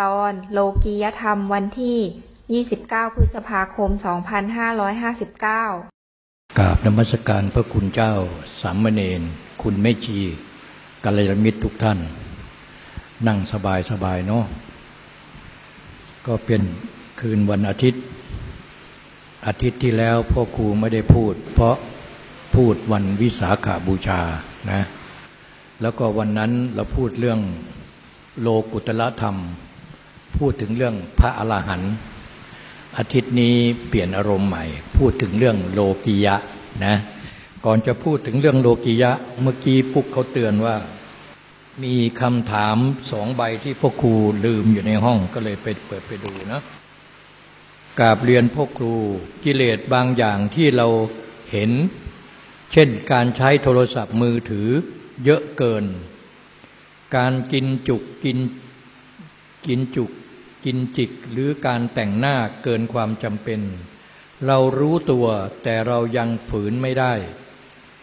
ตอนโลกียธรรมวันที่ 29 พฤษภาคม 2559 กราบนมัสการพระคุณเจ้า สามเณร คุณแม่ชีกัลยาณมิตรทุกท่าน นั่งสบายสบายเนาะ ก็เป็นคืนวันอาทิตย์ อาทิตย์ที่แล้วพ่อครูไม่ได้พูด เพราะพูดวันวิสาขาบูชานะ แล้วก็วันนั้นเราพูดเรื่องโลกุตละธรรม พูดถึงเรื่องพระอรหันต์อาทิตย์นี้เปลี่ยนอารมณ์ใหม่ พูดถึงเรื่องโลกียะนะก่อนจะพูดถึงเรื่องโลกียะ เมื่อกี้ปุ๊กเขาเตือนว่า มีคำถามสองใบที่พ่อครูลืมอยู่ในห้องก็เลยไปเปิดไปดูนะกราบเรียนพ่อครูกิเลสบางอย่างที่เราเห็น เช่นการใช้โทรศัพท์มือถือเยอะเกิน การกินจุกกินกินจุก กินจิกหรือการแต่งหน้าเกินความจำเป็น เรารู้ตัวแต่เรายังฝืนไม่ได้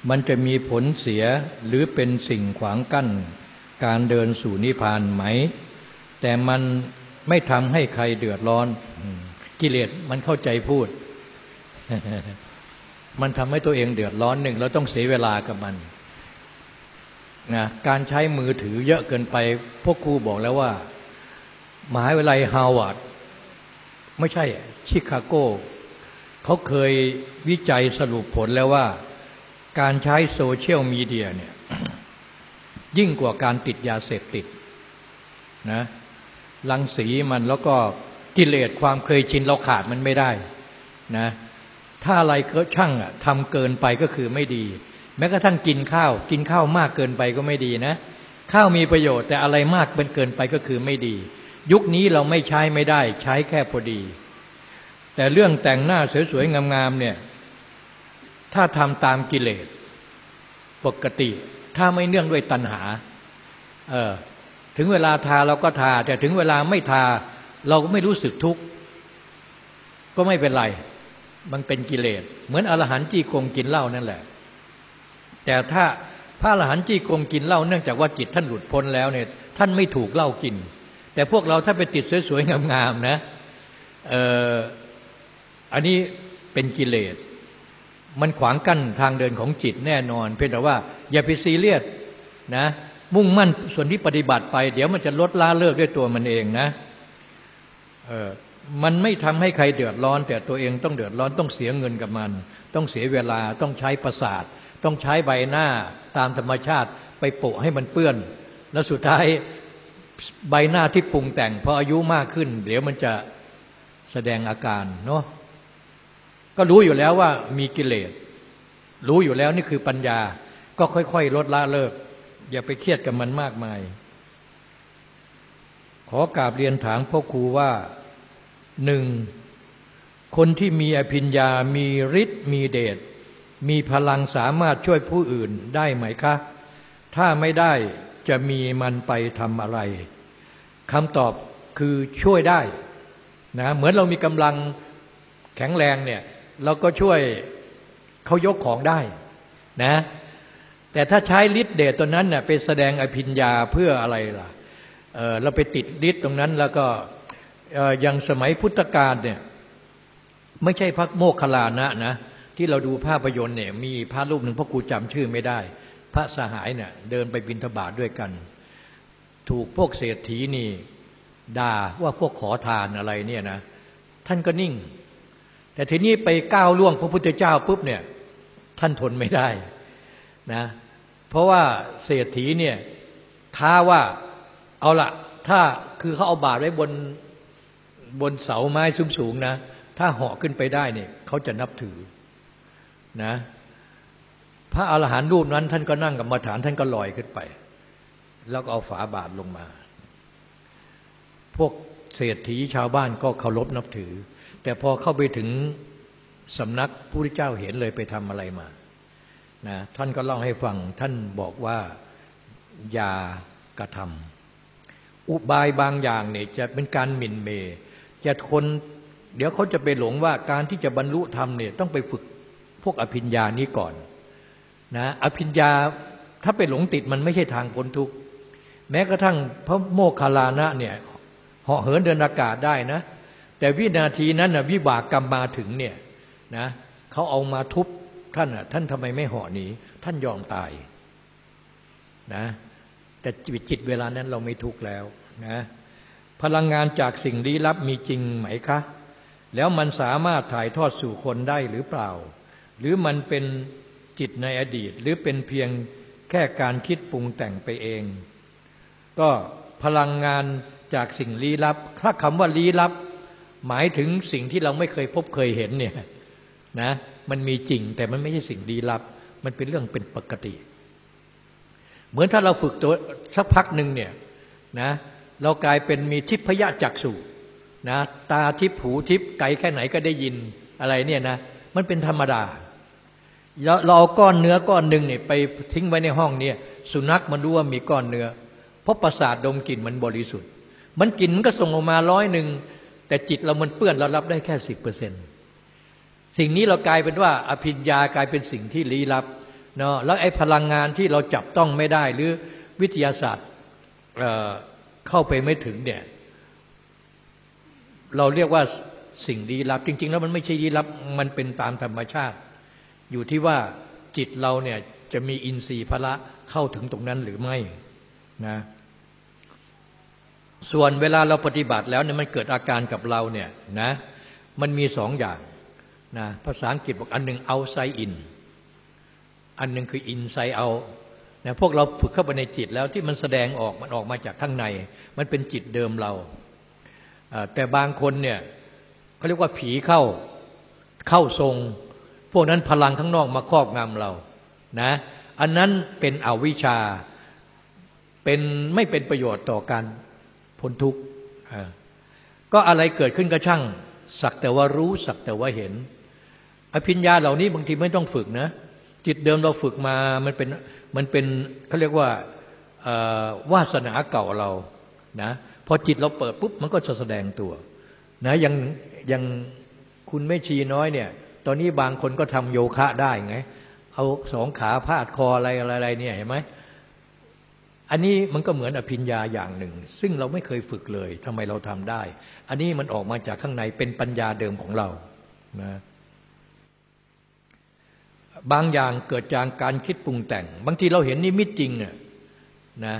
มันจะมีผลเสียหรือเป็นสิ่งขวางกั้น การเดินสู่นิพพานไหม แต่มันไม่ทำให้ใครเดือดร้อน กิเลสมันเข้าใจพูด มันทำให้ตัวเองเดือดร้อนหนึ่งเราต้องเสียเวลากับมันนะการใช้มือถือเยอะเกินไปพวกครูบอกแล้วว่า มหาวิทยาลัยฮาวาดไม่ใช่ชิคาโกเขาเคยวิจัยสรุปผลแล้วว่า การใช้โซเชียลมีเดียเนี่ยยิ่งกว่าการติดยาเสพติดนะลังสีมันแล้วก็กิเลสความเคยชินเราขาดมันไม่ได้นะถ้าอะไรก็ช่างอะทำเกินไปก็คือไม่ดี แม้กระทั่งกินข้าว กินข้าวมากเกินไปก็ไม่ดีนะ ข้าวมีประโยชน์แต่อะไรมากเป็นเกินไปก็คือไม่ดี ยุคนี้เราไม่ใช้ไม่ได้ ใช้แค่พอดี แต่เรื่องแต่งหน้าสวยๆงามๆเนี่ย ถ้าทำตามกิเลสปกติ ถ้าไม่เนื่องด้วยตัณหา เออถึงเวลาทาเราก็ทา แต่ถึงเวลาไม่ทา เราก็ไม่รู้สึกทุกข์ก็ไม่เป็นไร มันเป็นกิเลส เหมือนอรหันต์จี้กงกินเหล้านั่นแหละ แต่ถ้าพระอรหันต์จี้กงกินเหล้าเนื่องจากว่าจิตท่านหลุดพ้นแล้วเนี่ย ท่านไม่ถูกเหล้ากิน แต่พวกเราถ้าไปติดสวยๆ งามๆนะเอออันนี้เป็นกิเลส มันขวางกั้นทางเดินของจิตแน่นอน เพียงแต่ว่า อย่าไปซีเรียสนะ มุ่งมั่นส่วนที่ปฏิบัติไป เดี๋ยวมันจะลดละเลิกด้วยตัวมันเองนะเออมันไม่ทำให้ใครเดือดร้อน แต่ตัวเองต้องเดือดร้อนต้องเสียเงินกับมัน ต้องเสียเวลาต้องใช้ประสาท ต้องใช้ใบหน้าตามธรรมชาติไปโปะให้มันเปื้อน แล้วสุดท้าย ใบหน้าที่ปรุงแต่งพออายุมากขึ้น เดี๋ยวมันจะแสดงอาการเนาะก็รู้อยู่แล้วว่ามีกิเลส รู้อยู่แล้วนี่คือปัญญา ก็ค่อยๆ ลดละเลิก อย่าไปเครียดกับมันมากมาย ขอกราบเรียนถามพ่อครูว่าหนึ่งคนที่มีอภิญญา มีฤทธิ์ มีเดช มีพลังสามารถช่วยผู้อื่นได้ไหมคะ ถ้าไม่ได้ จะมีมันไปทำอะไรคำตอบคือช่วยได้นะเหมือนเรามีกำลังแข็งแรงเนี่ยเราก็ช่วยเขายกของได้นะแต่ถ้าใช้ฤทธิ์เดชตัวนั้นเน่ยไปแสดงอภิญญาเพื่ออะไรล่ะเเราไปติดฤทธิ์ตรงนั้นแล้วก็อย่างสมัยพุทธกาลเนี่ยไม่ใช่พระโมคคัลลานะนะที่เราดูภาพยนตร์เนี่ยมีพระรูปหนึ่งพ่อครูจำชื่อไม่ได้ ระสหายเนี่ยเดินไปบินทบาทด้วยกัน ถูกพวกเศรษฐีนี่ด่าว่าพวกขอทานอะไรเนี่ยนะท่านก็นิ่ง แต่ทีนี้ไปก้าวล่วงพระพุทธเจ้าปุ๊บเนี่ยท่านทนไม่ได้นะเพราะว่าเศรษฐีเนี่ยท้าว่าเอาละถ้าคือเขาเอาบาตรไว้บนบนเสาไม้สูงๆนะ ถ้าเหาะขึ้นไปได้เนี่ยเขาจะนับถือนะ พระอาหารหันต์รูปนั้น ท่านก็นั่งกับมาฐานท่านก็ลอยขึ้นไป แล้วก็เอาฝาบาทลงมา พวกเศรษฐีชาวบ้านก็เคารพนับถือ แต่พอเข้าไปถึงสำนักผู้ที่เจ้าเห็นเลยไปทำอะไรมานะท่านก็เล่าให้ฟัง ท่านบอกว่าอย่ากระทำอุบายบางอย่างเนี่ยจะเป็นการหมิ่นเมย์จะคนเดี๋ยวเขาจะไปหลงว่าการที่จะบรรลุธรรมเนี่ยต้องไปฝึกพวกอภิญญานี้ก่อน นะอภิญญาถ้าไปหลงติดมันไม่ใช่ทางพ้นทุกข์แม้กระทั่งพระโมคคัลลานะเนี่ยเหาะเหินเดินอากาศได้นะ แต่วินาทีนั้นนะวิบากกรรมมาถึงเนี่ยนะเขาเอามาทุบท่านอะท่านทำไมไม่เหาะหนีท่านยอมตายนะแต่จิตเวลานั้นเราไม่ทุกข์แล้วนะพลังงานจากสิ่งลี้ลับมีจริงไหมคะ แล้วมันสามารถถ่ายทอดสู่คนได้หรือเปล่า หรือมันเป็น จิตในอดีต หรือเป็นเพียงแค่การคิดปรุงแต่งไปเอง ก็พลังงานจากสิ่งลี้ลับ ถ้าคำว่าลี้ลับ หมายถึงสิ่งที่เราไม่เคยพบเคยเห็นเนี่ยนะมันมีจริงแต่มันไม่ใช่สิ่งลี้ลับ มันเป็นเรื่องเป็นปกติ เหมือนถ้าเราฝึกตัวสักพักหนึ่งเนี่ยนะเรากลายเป็นมีทิพยจักษุนะตาทิพหูทิพไกลแค่ไหนก็ได้ยินอะไรเนี่ยนะมันเป็นธรรมดา เราเอาก้อนเนื้อก้อนหนึ่งเนี่ยไปทิ้งไว้ในห้องเนี่ยสุนัขมันรู้ว่ามีก้อนเนื้อ เพราะประสาทดมกลิ่นมันบริสุทธิ์ มันกลิ่นมันก็ส่งออกมาร้อยหนึ่งแต่จิตเรามันเปื้อนเรารับได้แค่สิบเปอร์เซ็นต์สิ่งนี้เรากลายเป็นว่า อภิญญากลายเป็นสิ่งที่ลี้ลับเนาะแล้วไอ้พลังงานที่เราจับต้องไม่ได้หรือวิทยาศาสตร์เข้าไปไม่ถึงเนี่ยเราเรียกว่าสิ่งลี้ลับ จริง ๆ แล้วมันไม่ใช่ลี้ลับมันเป็นตามธรรมชาติ อยู่ที่ว่าจิตเราเนี่ยจะมีอินทรีย์พละเข้าถึงตรงนั้นหรือไม่นะส่วนเวลาเราปฏิบัติแล้วเนี่ยมันเกิดอาการกับเราเนี่ยนะมันมีสองอย่างนะภาษาอังกฤษบอกอันหนึ่งเอาไซอินอันหนึ่งคืออินไซเอานะพวกเราฝึกเข้าไปในจิตแล้วที่มันแสดงออกมันออกมาจากข้างใน มันเป็นจิตเดิมเรา แต่บางคนเนี่ยเขาเรียกว่าผีเข้าเข้าทรง วกนั้นพลังข้างนอกมาครอบงำเรานะอันนั้นเป็นอวิชชาเป็นไม่เป็นประโยชน์ต่อการพ้นทุกข์ก็อะไรเกิดขึ้นก็ช่าง สักแต่ว่ารู้สักแต่ว่าเห็น อภิญญาเหล่านี้บางทีไม่ต้องฝึกนะ จิตเดิมเราฝึกมามันเป็นมันเป็นเขาเรียกว่าวาสนาเก่าเรานะพอจิตเราเปิดปุ๊บมันก็จะแสดงตัวนะยังยังคุณไม่ชีน้อยเนี่ย ตอนนี้บางคนก็ทำโยคะได้ไง เอาสองขาพาดคออะไรอะไรเนี่ยเห็นไหมอันนี้มันก็เหมือนอภิญญาอย่างหนึ่ง ซึ่งเราไม่เคยฝึกเลยทำไมเราทำได้ อันนี้มันออกมาจากข้างในเป็นปัญญาเดิมของเรานะบางอย่างเกิดจากการคิดปรุงแต่ง บางทีเราเห็นนิมิตจริงเนี่ยนะ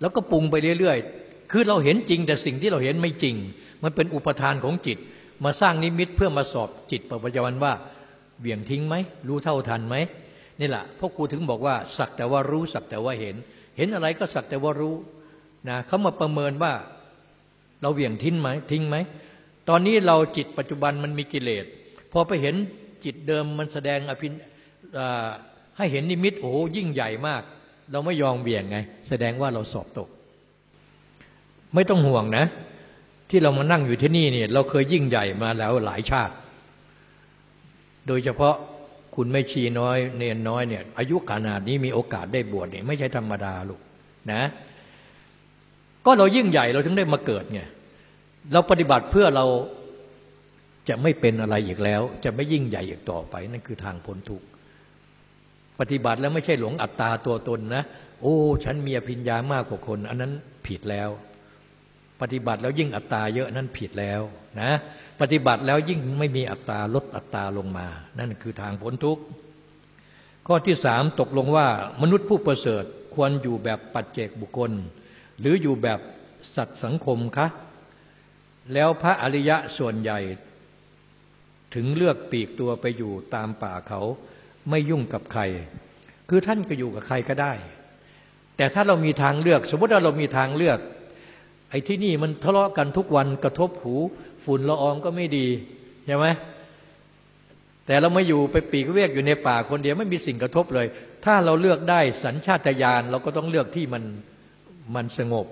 แล้วก็ปรุงไปเรื่อย ๆ คือเราเห็นจริงแต่สิ่งที่เราเห็นไม่จริง มันเป็นอุปทานของจิต มาสร้างนิมิตเพื่อมาสอบจิตปัจจุบันว่าเบี่ยงทิ้งไหมรู้เท่าทันไหมนี่แหละพวกครูถึงบอกว่า สักแต่ว่ารู้สักแต่ว่าเห็น เห็นอะไรก็สักแต่ว่ารู้นะเขามาประเมินว่าเราเบี่ยงทิ้งไหมทิ้งไหมตอนนี้เราจิตปัจจุบันมันมีกิเลสพอไปเห็นจิตเดิมมันแสดงอภินให้เห็นนิมิตโอ้ยิ่งใหญ่มาก เราไม่ยอมเบี่ยงไง แสดงว่าเราสอบตก ไม่ต้องห่วงนะ ที่เรามานั่งอยู่ที่นี่เนี่ยเราเคยยิ่งใหญ่มาแล้วหลายชาติ โดยเฉพาะคุณไม่ชีน้อย เนนน้อยเนี่ย อายุขนาดนี้มีโอกาสได้บวชเนี่ยไม่ใช่ธรรมดาลูกนะ ก็เรายิ่งใหญ่เราถึงได้มาเกิดไงเราปฏิบัติเพื่อเราจะไม่เป็นอะไรอีกแล้ว จะไม่ยิ่งใหญ่อีกต่อไป นั่นคือทางพ้นทุกข์ปฏิบัติแล้วไม่ใช่หลงอัตตาตัวตนนะ โอ้ ฉันมีอภิญญามากกว่าคน อันนั้นผิดแล้ว ปฏิบัติแล้วยิ่งอัตตาเยอะนั่นผิดแล้วนะปฏิบัติแล้วยิ่งไม่มีอัตตาลดอัตตาลงมา นั่นคือทางพ้นทุกข์ข้อที่สามตกลงว่ามนุษย์ผู้ประเสริฐควรอยู่แบบปัจเจกบุคคล หรืออยู่แบบสัตว์สังคมคะแล้วพระอริยะส่วนใหญ่ ถึงเลือกปีกตัวไปอยู่ตามป่าเขาไม่ยุ่งกับใคร คือท่านก็อยู่กับใครก็ได้ แต่ถ้าเรามีทางเลือก สมมติว่าเรามีทางเลือก ไอ้ที่นี่มันทะเลาะกันทุกวันกระทบหู ฝุ่นละอองก็ไม่ดีใช่ไหมแต่เราไม่อยู่ไปปีกเวียกอยู่ในป่าคนเดียวไม่มีสิ่งกระทบเลย ถ้าเราเลือกได้สัญชาตญาณเราก็ต้องเลือกที่มันมันสงบ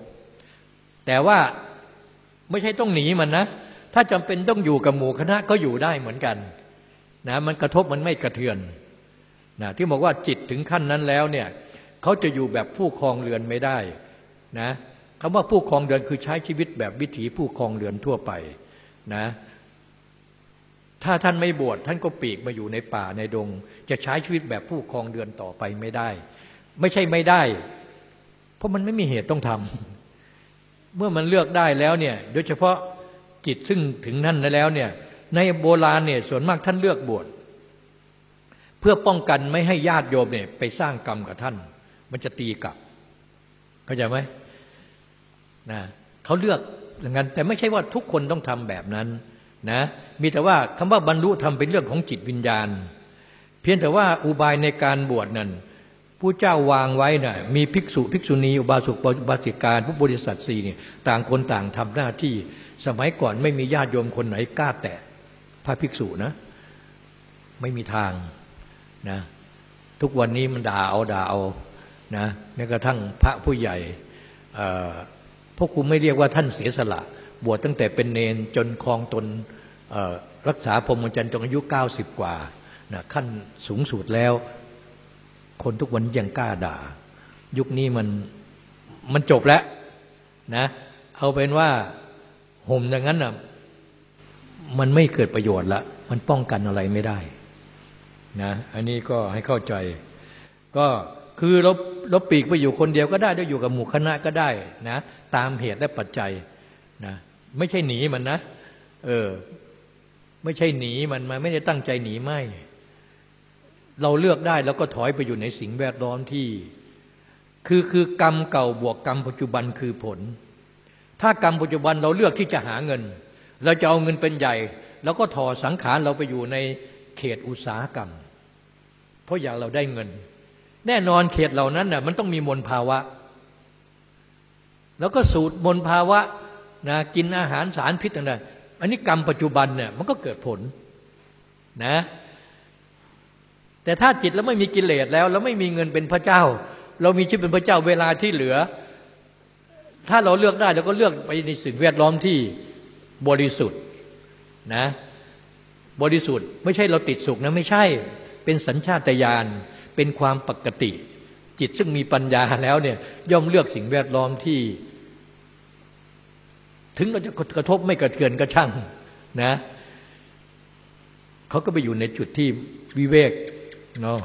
แต่ว่าไม่ใช่ต้องหนีมันนะ ถ้าจำเป็นต้องอยู่กับหมู่คณะก็อยู่ได้เหมือนกันนะมันกระทบมันไม่กระเทือนนะที่บอกว่าจิตถึงขั้นนั้นแล้วเนี่ยเขาจะอยู่แบบผู้ครองเรือนไม่ได้นะ คำว่าผู้ครองเรือนคือใช้ชีวิตแบบวิถีผู้ครองเรือนทั่วไปนะถ้าท่านไม่บวชท่านก็ปีกมาอยู่ในป่าในดง จะใช้ชีวิตแบบผู้ครองเรือนต่อไปไม่ได้ ไม่ใช่ไม่ได้ เพราะมันไม่มีเหตุต้องทเมื่อมันเลือกได้แล้วเนี่ยโดยเฉพาะจิตซึ่งถึงนั่นแล้วเนี่ยในโบราณเนี่ยส่วนมากท่านเลือกบวชเพื่อป้องกันไม่ให้ญาติโยมเนี่ยไปสร้างกรรมกับท่าน มันจะตีกลับเข้าใจไหม นะเขาเลือกอย่างนั้นแต่ไม่ใช่ว่าทุกคนต้องทำแบบนั้นนะมีแต่ว่าคำว่าบรรลุทำเป็นเรื่องของจิตวิญญาณ เพียงแต่ว่าอุบายในการบวชนั้นผู้เจ้าวางไว้นะ่ะมีภิกษุภิกษุณีอุบาสกอุบาสิกาผู้บริษัทสี่เนี่ยต่างคนต่างทำหน้าที่สมัยก่อนไม่มีญาติโยมคนไหนกล้าแตะพระภิกษุนะ ไม่มีทางนะทุกวันนี้มันด่าเอาด่าเอานะแม้กระทั่งพระผู้ใหญ่ พวกคุณไม่เรียกว่าท่านเสียสละ บวชตั้งแต่เป็นเนนจนคลองตนรักษาพรหมจรรย์จนอายุ 90 กว่านะขั้นสูงสุดแล้ว คนทุกวันยังกล้าด่า ยุคนี้มันมันจบแล้วนะเอาเป็นว่าห่มอย่างนั้นนะ่ะมันไม่เกิดประโยชน์ละ มันป้องกันอะไรไม่ได้นะอันนี้ก็ให้เข้าใจ ก็คือเราเราปีกไปอยู่คนเดียวก็ได้ได้อยู่กับหมู่คณะก็ได้นะ ตามเหตุและปัจจัยนะไม่ใช่หนีมันนะ เออ ไม่ใช่หนีมันมาไม่ได้ตั้งใจหนีไม่ เราเลือกได้แล้วก็ถอยไปอยู่ในสิ่งแวดล้อมที่ คือคือกรรมเก่าบวกกรรมปัจจุบันคือผล ถ้ากรรมปัจจุบันเราเลือกที่จะหาเงิน เราจะเอาเงินเป็นใหญ่ แล้วก็ถอดสังขารเราไปอยู่ในเขตอุตสาหกรรม เพราะอยากเราได้เงิน แน่นอนเขตเหล่านั้นน่ะมันต้องมีมลภาวะ แล้วก็สูตรมลภาวะนะกินอาหารสารพิษต่างๆอันนี้กรรมปัจจุบันเนี่ยมันก็เกิดผลนะแต่ถ้าจิตแล้วไม่มีกิเลสแล้ว แล้วไม่มีเงินเป็นพระเจ้า เรามีชีวิตเป็นพระเจ้าเวลาที่เหลือ ถ้าเราเลือกได้เราก็เลือกไปในสิ่งแวดล้อมที่บริสุทธิ์นะบริสุทธิ์ไม่ใช่เราติดสุขนะไม่ใช่เป็นสัญชาตญาณเป็นความปกติ จิตซึ่งมีปัญญาแล้วเนี่ยย่อมเลือกสิ่งแวดล้อมที่ ถึงเราจะกระทบไม่กระเทือนก็ช่างนะเขาก็ไปอยู่ในจุดที่วิเวกเนาะ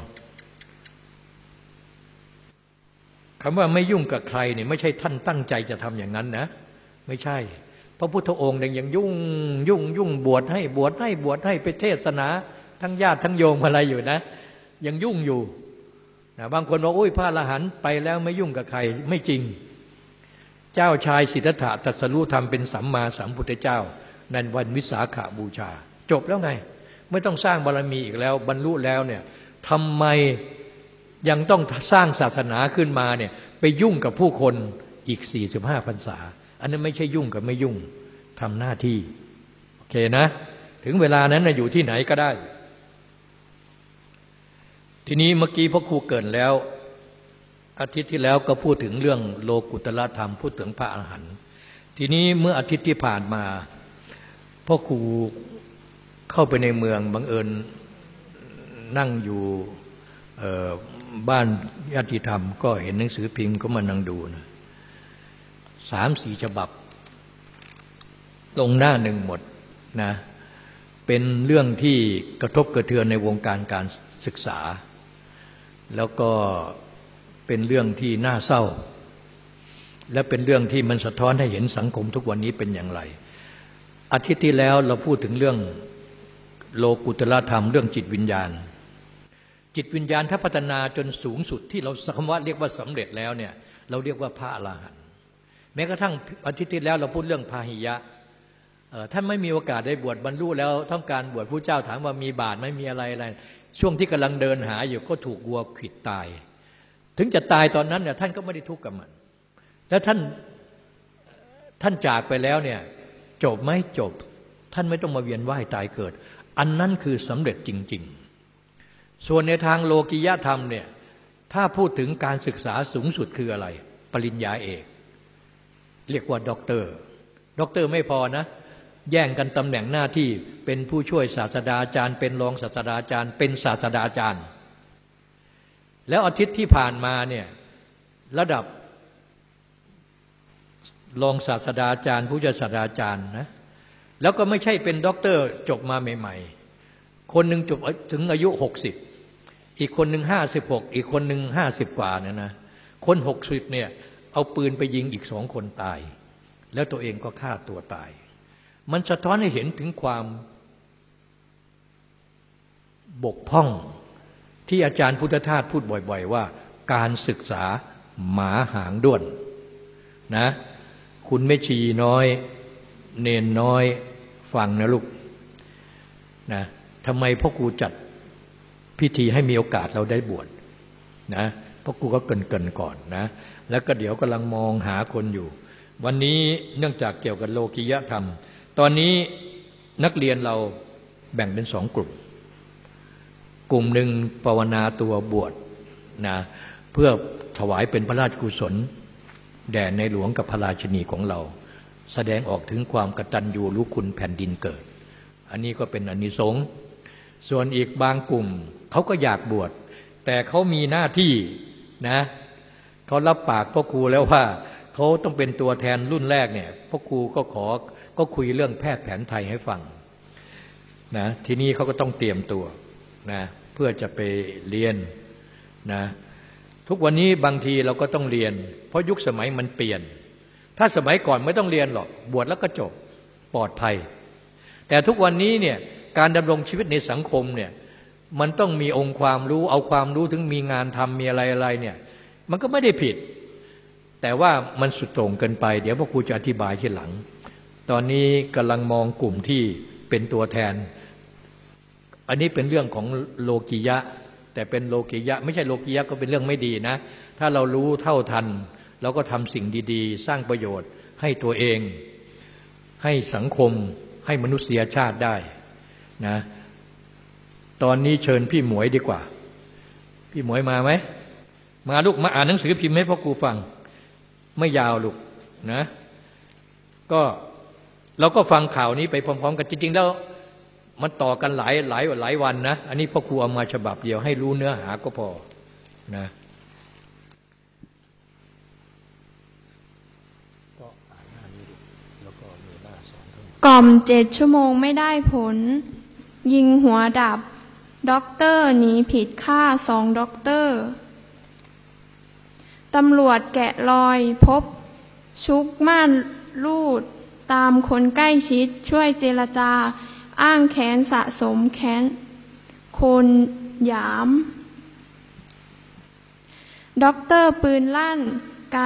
คำว่าไม่ยุ่งกับใครเนี่ยไม่ใช่ท่านตั้งใจจะทำอย่างนั้นนะ ไม่ใช่ พระพุทธองค์ยังยุ่งยุ่งยุ่งบวชให้บวชให้บวชให้ไปเทศนา ทั้งญาติทั้งโยมอะไรอยู่นะ ยังยุ่งอยู่นะบางคนบอกอุ้ยพระอรหันต์ไปแล้วไม่ยุ่งกับใครไม่จริง เจ้าชายสิทธัตถะตัสรู้ธรรมเป็นสัมมาสัมพุทธเจ้าในวันวิสาขาบูชา จบแล้วไง ไม่ต้องสร้างบารรมีอีกแล้ว บรรลุแล้วเนี่ยทำไมยังต้องสร้างศาสนาขึ้นมาเนี่ยไปยุ่งกับผู้คนอีก 45พรรษา อันนั้นไม่ใช่ยุ่งกับไม่ยุ่งทำหน้าที่ โอเคนะ ถึงเวลานั้นนะอยู่ที่ไหนก็ได้ ทีนี้เมื่อกี้พ่อครูเกินแล้ว อาทิตย์ที่แล้วก็พูดถึงเรื่องโลกุตละธรรม พูดถึงพระอรหันต์ทีนี้เมื่ออาทิตย์ที่ผ่านมาพ่อครูเข้าไปในเมืองบังเอิญนั่งอยู่บ้านญาติธรรม ก็เห็นหนังสือพิมพ์ก็มานั่งดูนะสามสี่ฉบับ ลงหน้าหนึ่งหมดนะเป็นเรื่องที่กระทบกระเทือนในวงการการศึกษา แล้วก็ เป็นเรื่องที่น่าเศร้า และเป็นเรื่องที่มันสะท้อนให้เห็นสังคมทุกวันนี้เป็นอย่างไร อาทิตย์ที่แล้วเราพูดถึงเรื่องโลกุตละธรรมเรื่องจิตวิญญาณ จิตวิญญาณถ้าพัฒนาจนสูงสุดที่เราคำว่าเรียกว่าสำเร็จแล้วเนี่ยเราเรียกว่าพระอรหันต์แม้กระทั่งอาทิตย์ที่แล้วเราพูดเรื่องพาหิยะท่านไม่มีโอกาสได้บวชบรรลุแล้วต้องการบวชผู้เจ้าถามว่ามีบาตไม่มีอะไรอะไร ช่วงที่กำลังเดินหาอยู่ก็ถูกวัวขวิดตาย ถึงจะตายตอนนั้นเนี่ยท่านก็ไม่ได้ทุกข์กับมัน แล้วท่านท่านจากไปแล้วเนี่ยจบไหมจบ ท่านไม่ต้องมาเวียนว่ายตายเกิด อันนั้นคือสำเร็จจริง ๆ ส่วนในทางโลกิยธรรมเนี่ยถ้าพูดถึงการศึกษาสูงสุดคืออะไร ปริญญาเอก เรียกว่าด็อกเตอร์ ด็อกเตอร์ไม่พอนะ แย่งกันตำแหน่งหน้าที่เป็นผู้ช่วยศาสตราจารย์ เป็นรองศาสตราจารย์ เป็นศาสตราจารย์ แล้วอาทิตย์ที่ผ่านมาเนี่ยระดับรองศาสตราจารย์ ผู้ช่วยศาสตราจารย์นะแล้วก็ไม่ใช่เป็นด็อกเตอร์จบมาใหม่ ๆ คนหนึ่งจบถึงอายุหกสิบอีกคนหนึ่งห้าสิบหกอีกคนหนึ่งห้าสิบกว่าเนี่ยนะคนหกสิบเนี่ยเอาปืนไปยิงอีกสองคนตาย แล้วตัวเองก็ฆ่าตัวตาย มันสะท้อนให้เห็นถึงความบกพร่อง ที่อาจารย์พุทธทาสพูดบ่อยๆ ว่า การศึกษาหมาหางด้วนนะคุณไม่ชีน้อย เนนน้อยฟังนะลูกนะทำไมพ่อครูจัดพิธีให้มีโอกาสเราได้บวชนะพ่อครูก็เกินเกินก่อนนะ แล้วก็เดี๋ยวกำลังมองหาคนอยู่ วันนี้เนื่องจากเกี่ยวกับโลกิยธรรม ตอนนี้นักเรียนเราแบ่งเป็นสองกลุ่ม กลุ่มหนึ่งภาวนาตัวบวชนะเพื่อถวายเป็นพระราชกุศล แด่ในหลวงกับพระราชนีของเรา แสดงออกถึงความกตัญญูรู้คุณแผ่นดินเกิด อันนี้ก็เป็นอนนิสงส์ส่วนอีกบางกลุ่มเขาก็อยากบวช แต่เขามีหน้าที่นะเขารับปากพ่อครูแล้วว่าเขาต้องเป็นตัวแทนรุ่นแรกเนี่ยพ่อครูก็ขอก็คุยเรื่องแพทย์แผนไทยให้ฟังนะทีนี้เขาก็ต้องเตรียมตัวนะ เพื่อจะไปเรียนนะทุกวันนี้บางทีเราก็ต้องเรียน เพราะยุคสมัยมันเปลี่ยน ถ้าสมัยก่อนไม่ต้องเรียนหรอกบวชแล้วก็จบปลอดภัย แต่ทุกวันนี้เนี่ยการดำรงชีวิตในสังคมเนี่ยมันต้องมีองค์ความรู้เอาความรู้ถึงมีงานทำมีอะไรอะไรเนี่ยมันก็ไม่ได้ผิด แต่ว่ามันสุดโต่งเกินไป เดี๋ยวพ่อครูจะอธิบายที่หลัง ตอนนี้กำลังมองกลุ่มที่เป็นตัวแทน อันนี้เป็นเรื่องของโลกิยะ แต่เป็นโลกิยะ ไม่ใช่โลกิยะก็เป็นเรื่องไม่ดีนะ ถ้าเรารู้เท่าทัน เราก็ทำสิ่งดีๆ สร้างประโยชน์ให้ตัวเอง ให้สังคมให้มนุษยชาติได้นะตอนนี้เชิญพี่หมวยดีกว่า พี่หมวยมาไหม มาลูกมาอ่านหนังสือพิมพ์ให้พ่อครูฟัง ไม่ยาวลูกนะ ก็เราก็ฟังข่าวนี้ไปพร้อมๆ กันจริงๆแล้ว มันต่อกันหลายหลายหลายวันนะ อันนี้พ่อครูเอามาฉบับเดียวให้รู้เนื้อหาก็พอนะกล่อมเจ็ดชั่วโมงไม่ได้ผล ยิงหัวดับ ด็อกเตอร์หนีผิดฆ่าสองด็อกเตอร์ ตำรวจแกะรอยพบ ซุกม่านรูด ตามคนใกล้ชิดช่วยเจรจา อ้างแค้นสะสมแค้นแค้นหยามด็อกเตอร์ปืนลั่น ไก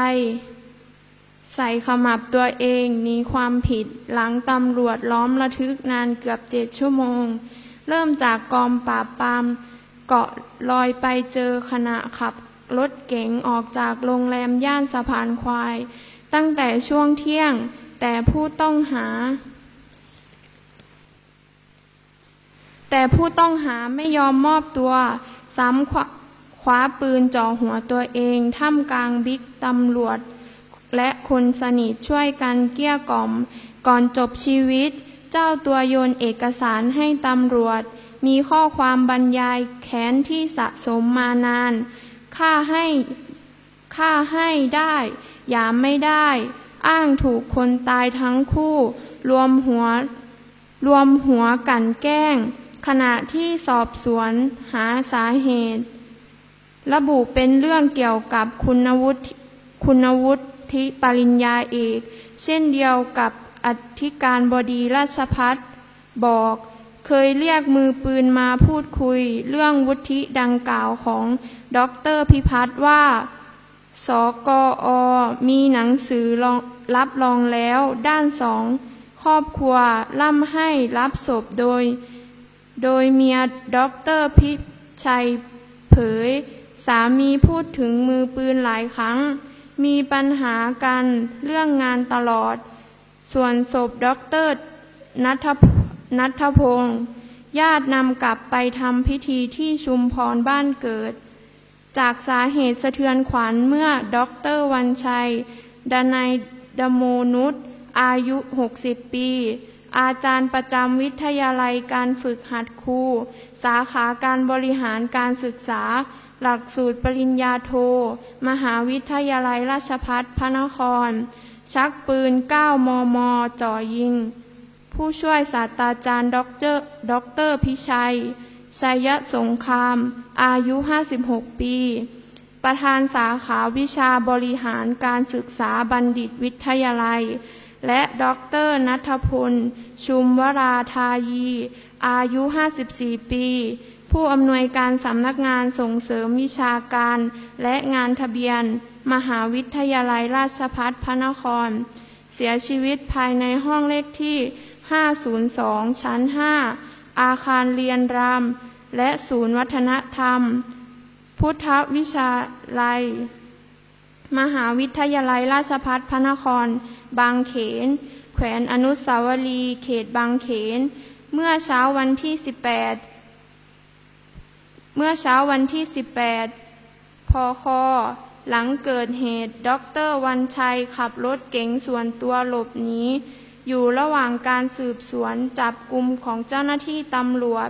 ใส่ขมับตัวเองหนีความผิดหลังตำรวจล้อมระทึกนานเกือบเจ็ดชั่วโมง เริ่มจากกองปราบปรามแกะรอยไปเจอขณะขับรถเก๋งออกจากโรงแรมย่านสะพานควาย ตั้งแต่ช่วงเที่ยงแต่ผู้ต้องหา แต่ผู้ต้องหาไม่ยอมมอบตัว ซ้ำคว้าปืนจ่อหัวตัวเองท่ามกลางบิ๊กตำรวจ และคนสนิทช่วยกันเกี้ยกล่อม ก่อนจบชีวิต เจ้าตัวโยนเอกสารให้ตำรวจ มีข้อความบรรยายแค้นที่สะสมมานานค่าให้ค่าให้ได้อย่าไม่ได้ อ้างถูกคนตายทั้งคู่ รวมหัว รวมหัวกันแกล้ง ขณะที่สอบสวนหาสาเหตุ ระบุเป็นเรื่องเกี่ยวกับคุณวุฒิคุณวุฒิปริญญาเอก เช่นเดียวกับอธิการบดีราชพัฒบอก เคยเรียกมือปืนมาพูดคุย เรื่องวุฒิดังกล่าวของด็อเตอร์พิพัฒน์ว่า สกอ มีหนังสือรับรองแล้วด้านสองครอบครัว ร่ำไห้รับศพโดย โดยเมียด็อกเตอร์พิชัยเผย สามีพูดถึงมือปืนหลายครั้ง มีปัญหากันเรื่องงานตลอด ส่วนศพด็อกเตอร์ณัฐพงศ์ญาตินำกลับไปทำพิธีที่ชุมพรบ้านเกิด จากสาเหตุสะเทือนขวัญเมื่อด็อกเตอร์วันชัยดนัยตโมนุทอายุ 60 ปี อาจารย์ประจำวิทยาลัยการฝึกหัดครูสาขาการบริหารการศึกษา หลักสูตรปริญญาโท มหาวิทยาลัยราชภัฏพระนคร ชักปืน 9 มม จ่อยิง ผู้ช่วยศาสตราจารย์ด็อกเตอร์ด็อกเตอร์พิชัย ชัยสงคราม อายุ 56 ปี ประธานสาขาวิชาบริหารการศึกษาบัณฑิตวิทยาลัย และด็อกเตอร์ณัฐพล ชุมวรฐายี อายุ 54 ปี ผู้อำนวยการสำนักงานส่งเสริมวิชาการ และงานทะเบียน มหาวิทยาลัยราชภัฏพระนคร เสียชีวิตภายในห้องเลขที่ 502 ชั้น 5 อาคารเรียนรามและศูนย์วัฒนธรรม พุทธวิชาลัย มหาวิทยาลัยราชภัฏพระนคร บางเขน แขวนอนุสาวรีย์เขตบางเขน เมื่อเช้าวันที่ 18 เมื่อเช้าวันที่ 18พอคอหลังเกิดเหตุด็อกเตอร์วันชัยขับรถเก๋งส่วนตัวหลบหนีอยู่ระหว่างการสืบสวนจับกลุ่มของเจ้าหน้าที่ตำรวจ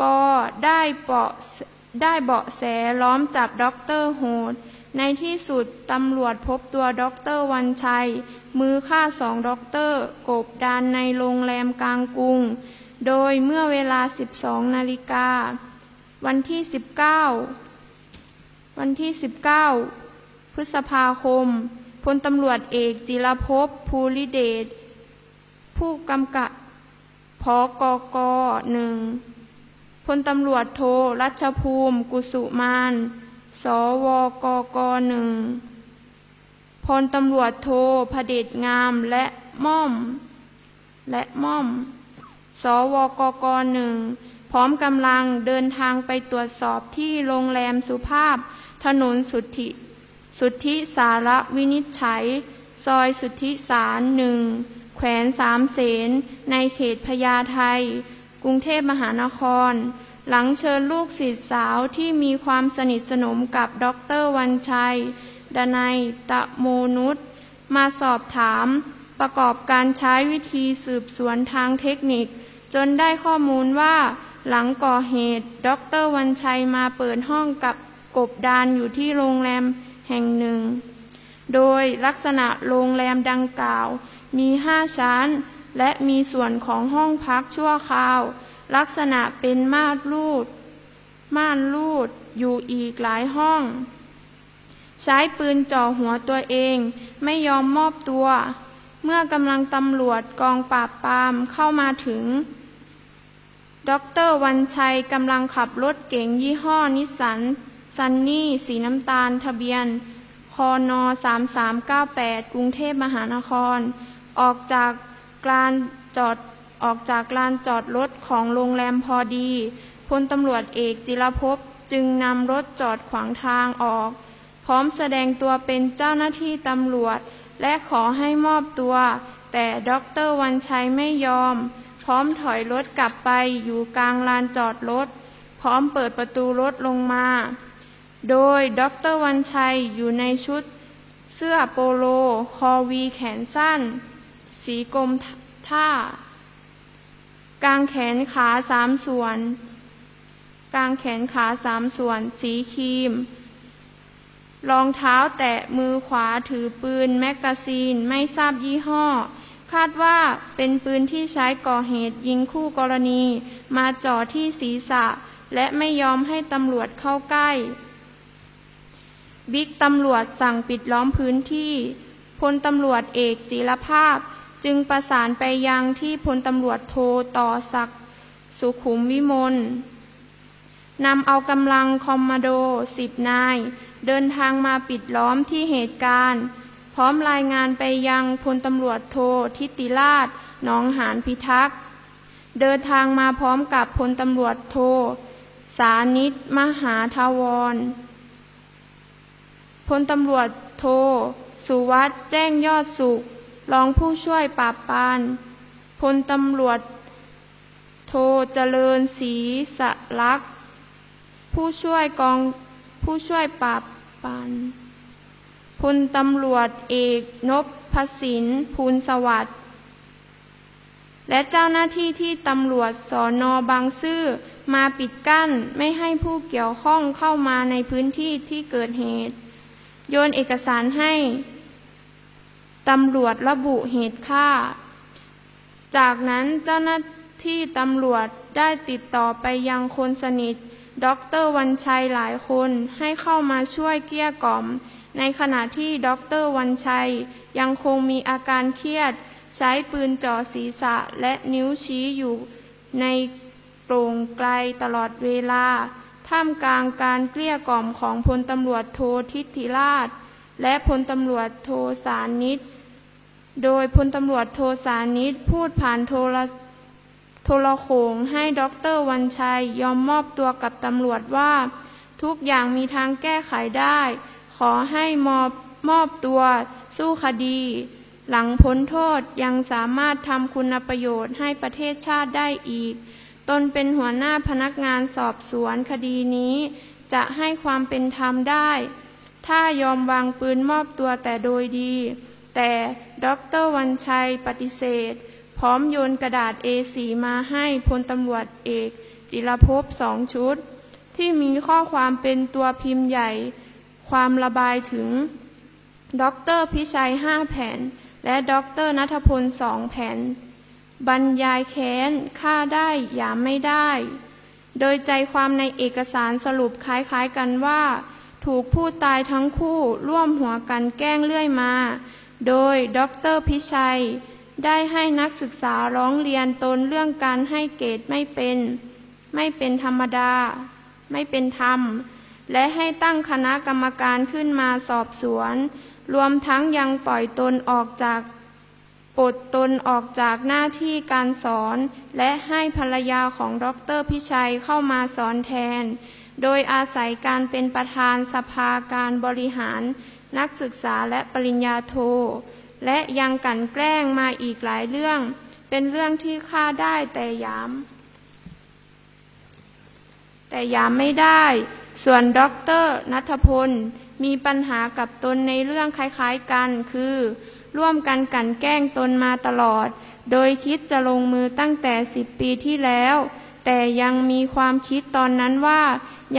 ปอได้เบาะ ได้เบาะแสล้อมจับด็อกเตอร์โหด ในที่สุดตำรวจพบตัวด็อกเตอร์วันชัย มือฆ่าสองด็อกเตอร์กบดานในโรงแรมกลางกรุง โดยเมื่อเวลา 12 นาฬิกา วันที่ 19 วันที่ 19 พฤษภาคม พลตำรวจเอกจิรภพภูริเดช ผู้กำกับพกกหนึ่ง พลตำรวจโทรัชภูมิ กุสุมาน สวกกหนึ่งพลตำรวจโทพเดชงามและม่อม และม่อม สวกกหนึ่งพร้อมกำลังเดินทางไปตรวจสอบที่โรงแรมสุภาพ ถนนสุทธิ สุทธิสารวินิจฉัย ซอยสุทธิสารหนึ่งแขวนสามเสนในเขตพญาไท รุงเทพมหานคร หลังเชิญลูกศิษย์สาวที่มีความสนิทสนมกับด็อกเตอร์วันชัย ดนัย ตโมนุทมาสอบถาม ประกอบการใช้วิธีสืบสวนทางเทคนิค จนได้ข้อมูลว่า หลังก่อเหตุด็อกเตอร์วันชัยมาเปิดห้องกับกบดานอยู่ที่โรงแรมแห่งหนึ่ง โดยลักษณะโรงแรมดังกล่าวมีห้าชั้น และมีส่วนของห้องพักชั่วคราว ลักษณะเป็นม่านรูด ม่านรูดอยู่อีกหลายห้อง ใช้ปืนจ่อหัวตัวเองไม่ยอมมอบตัว เมื่อกำลังตำรวจกองปราบปรามเข้ามาถึงด็อกเตอร์วันชัยกำลังขับรถเก๋งยี่ห้อนิสสันซันนี่สีน้ำตาลทะเบียนคอนอ3398 กรุงเทพมหานคร ออกจาก ลานจอดออกจากลานจอดรถของโรงแรมพอดีพลตำรวจเอกจิรภพจึงนำรถจอดขวางทางออก พร้อมแสดงตัวเป็นเจ้าหน้าที่ตำรวจ และขอให้มอบตัว แต่ด็อกเตอร์วันชัยไม่ยอม พร้อมถอยรถกลับไปอยู่กลางลานจอดรถ พร้อมเปิดประตูรถลงมา โดยด็อกเตอร์วันชัยอยู่ในชุด เสื้อโปโล คอวีแขนสั้น สีกรมท่า กลางแขนขาสามส่วน กลางแขนขาสามส่วน สีครีม รองเท้าแตะมือขวาถือปืน แมกกาซีนไม่ทราบยี่ห้อ คาดว่าเป็นปืนที่ใช้ก่อเหตุยิงคู่กรณี มาจ่อที่ศีรษะ และไม่ยอมให้ตำรวจเข้าใกล้ บิ๊กตำรวจสั่งปิดล้อมพื้นที่พลตำรวจเอกจิรภาพ จึงประสานไปยังที่พลตำรวจโทต่อศักดิ์สุขุมวิมลนำเอากำลังคอมมาโดสิบนาย เดินทางมาปิดล้อมที่เหตุการณ์ พร้อมรายงานไปยังพลตำรวจโททิติราชหนองหานพิทักษ์ เดินทางมาพร้อมกับพลตำรวจโท สานิตมหาทาวร พลตำรวจโท สุวัตแจ้งยอดสุข รองผู้ช่วยปราบปรานพลตำรวจ โทเจริญศรีสลักษ์ผู้ช่วยกองผู้ช่วยปราบปรานพลตำรวจเอกนพพสินภูลสวัสดิ์และเจ้าหน้าที่ที่ตำรวจสอนอบางซื่อมาปิดกั้นไม่ให้ผู้เกี่ยวข้องเข้ามาในพื้นที่ที่เกิดเหตุ โยนเอกสารให้ ตำรวจระบุเหตุฆ่า จากนั้นเจ้าหน้าที่ตำรวจได้ติดต่อไปยังคนสนิทด็อกเตอร์วันชัยหลายคนให้เข้ามาช่วยเกลี้ยกล่อม ในขณะที่ด็อกเตอร์วันชัยยังคงมีอาการเครียด ใช้ปืนจ่อศีรษะและนิ้วชี้อยู่ในโกร่งไกตลอดเวลา ท่ามกลางการเกลี้ยกล่อมของพลตำรวจโทฐิติราช และพลตำรวจโทศานิตย์ โดยพลตำรวจโทศานิตย์พูดผ่านโทรโทรโข่งให้ด็อกเตอร์วันชัยยอมมอบตัวกับตำรวจว่า ทุกอย่างมีทางแก้ไขได้ ขอให้มอบมอบตัวสู้คดี หลังพ้นโทษยังสามารถทำคุณประโยชน์ให้ประเทศชาติได้อีก ตนเป็นหัวหน้าพนักงานสอบสวนคดีนี้ จะให้ความเป็นธรรมได้ ถ้ายอมวางปืนมอบตัวแต่โดยดี แต่ด็อกเตอร์วันชัยปฏิเสธ พร้อมโยนกระดาษ A4 มาให้พลตำรวจเอก จิรภพสองชุด ที่มีข้อความเป็นตัวพิมพ์ใหญ่ ความระบายถึงด็อกเตอร์พิชัยห้าแผ่น และด็อกเตอร์ณัฐพลสองแผ่น บรรยายแค้นฆ่าได้หยามไม่ได้ โดยใจความในเอกสารสรุปคล้ายๆกันว่า ถูกผู้ตายทั้งคู่ร่วมหัวกันแกล้งเรื่อยมา โดยด็อกเตอร์พิชัย ได้ให้นักศึกษาร้องเรียนตนเรื่องการให้เกรดไม่เป็น ไม่เป็นธรรมดา ไม่เป็นธรรม และให้ตั้งคณะกรรมการขึ้นมาสอบสวน รวมทั้งยังปล่อยตนออกจากปลดตนออกจากหน้าที่การสอน และให้ภรรยาของดรพิชัยเข้ามาสอนแทน โดยอาศัยการเป็นประธานสภาการบริหาร นักศึกษาและปริญญาโท และยังกันแกล้งมาอีกหลายเรื่อง เป็นเรื่องที่ฆ่าได้แต่ยาม แต่ยามไม่ได้ ส่วนด็อกเตอร์นัทพลมีปัญหากับตนในเรื่องคล้ายๆกัน คือ ร่วมกันกันแกล้งตนมาตลอด โดยคิดจะลงมือตั้งแต่สิบปีที่แล้ว แต่ยังมีความคิดตอนนั้นว่า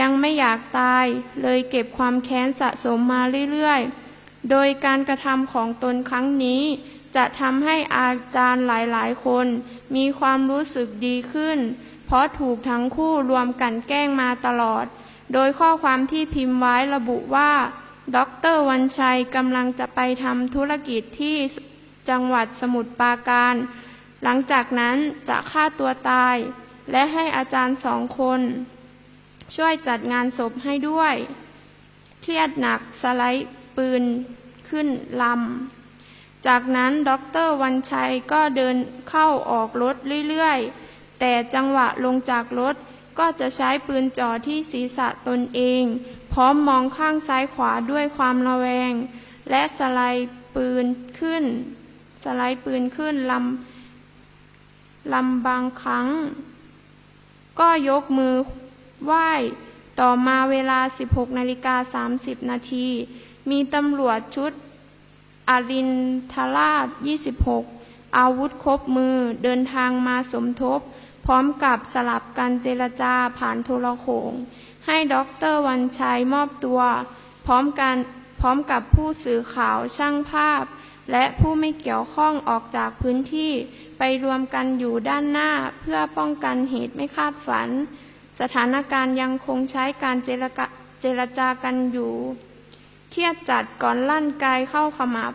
ยังไม่อยากตายเลยเก็บความแค้นสะสมมาเรื่อยๆ โดยการกระทำของตนครั้งนี้ จะทำให้อาจารย์หลายๆ คน มีความรู้สึกดีขึ้น เพราะถูกทั้งคู่รวมกันแกล้งมาตลอด โดยข้อความที่พิมพ์ไว้ระบุว่าด็อกเตอร์วันชัยกำลังจะไปทำธุรกิจที่จังหวัดสมุทรปราการ หลังจากนั้นจะฆ่าตัวตาย และให้อาจารย์สองคน ช่วยจัดงานศพให้ด้วย เครียดหนักสไลด์ปืนขึ้นลำ จากนั้นด็อกเตอร์วันชัยก็เดินเข้าออกรถเรื่อยๆ แต่จังหวะลงจากรถก็จะใช้ปืนจ่อที่ศีรษะตนเอง พร้อมมองข้างซ้ายขวาด้วยความระแวง และสไลด์ปืนขึ้น สไลด์ปืนขึ้นลำลำบางครั้ง ก็ยกมือ ไหว้ต่อมาเวลา 16นาฬิกา30 นาที มีตำรวจชุดอรินทราช 26 อาวุธครบมือเดินทางมาสมทบ พร้อมกับสลับกันเจรจาผ่านโทรโข่ง ให้ด็อกเตอร์วันชัยมอบตัว พร้อมกันพร้อมกับผู้สื่อข่าวช่างภาพ และผู้ไม่เกี่ยวข้องออกจากพื้นที่ ไปรวมกันอยู่ด้านหน้าเพื่อป้องกันเหตุไม่คาดฝัน สถานการณ์ยังคงใช้การเจรเจรจากันอยู่ เครียดจัดก่อนลั่นไกเข้าขมับ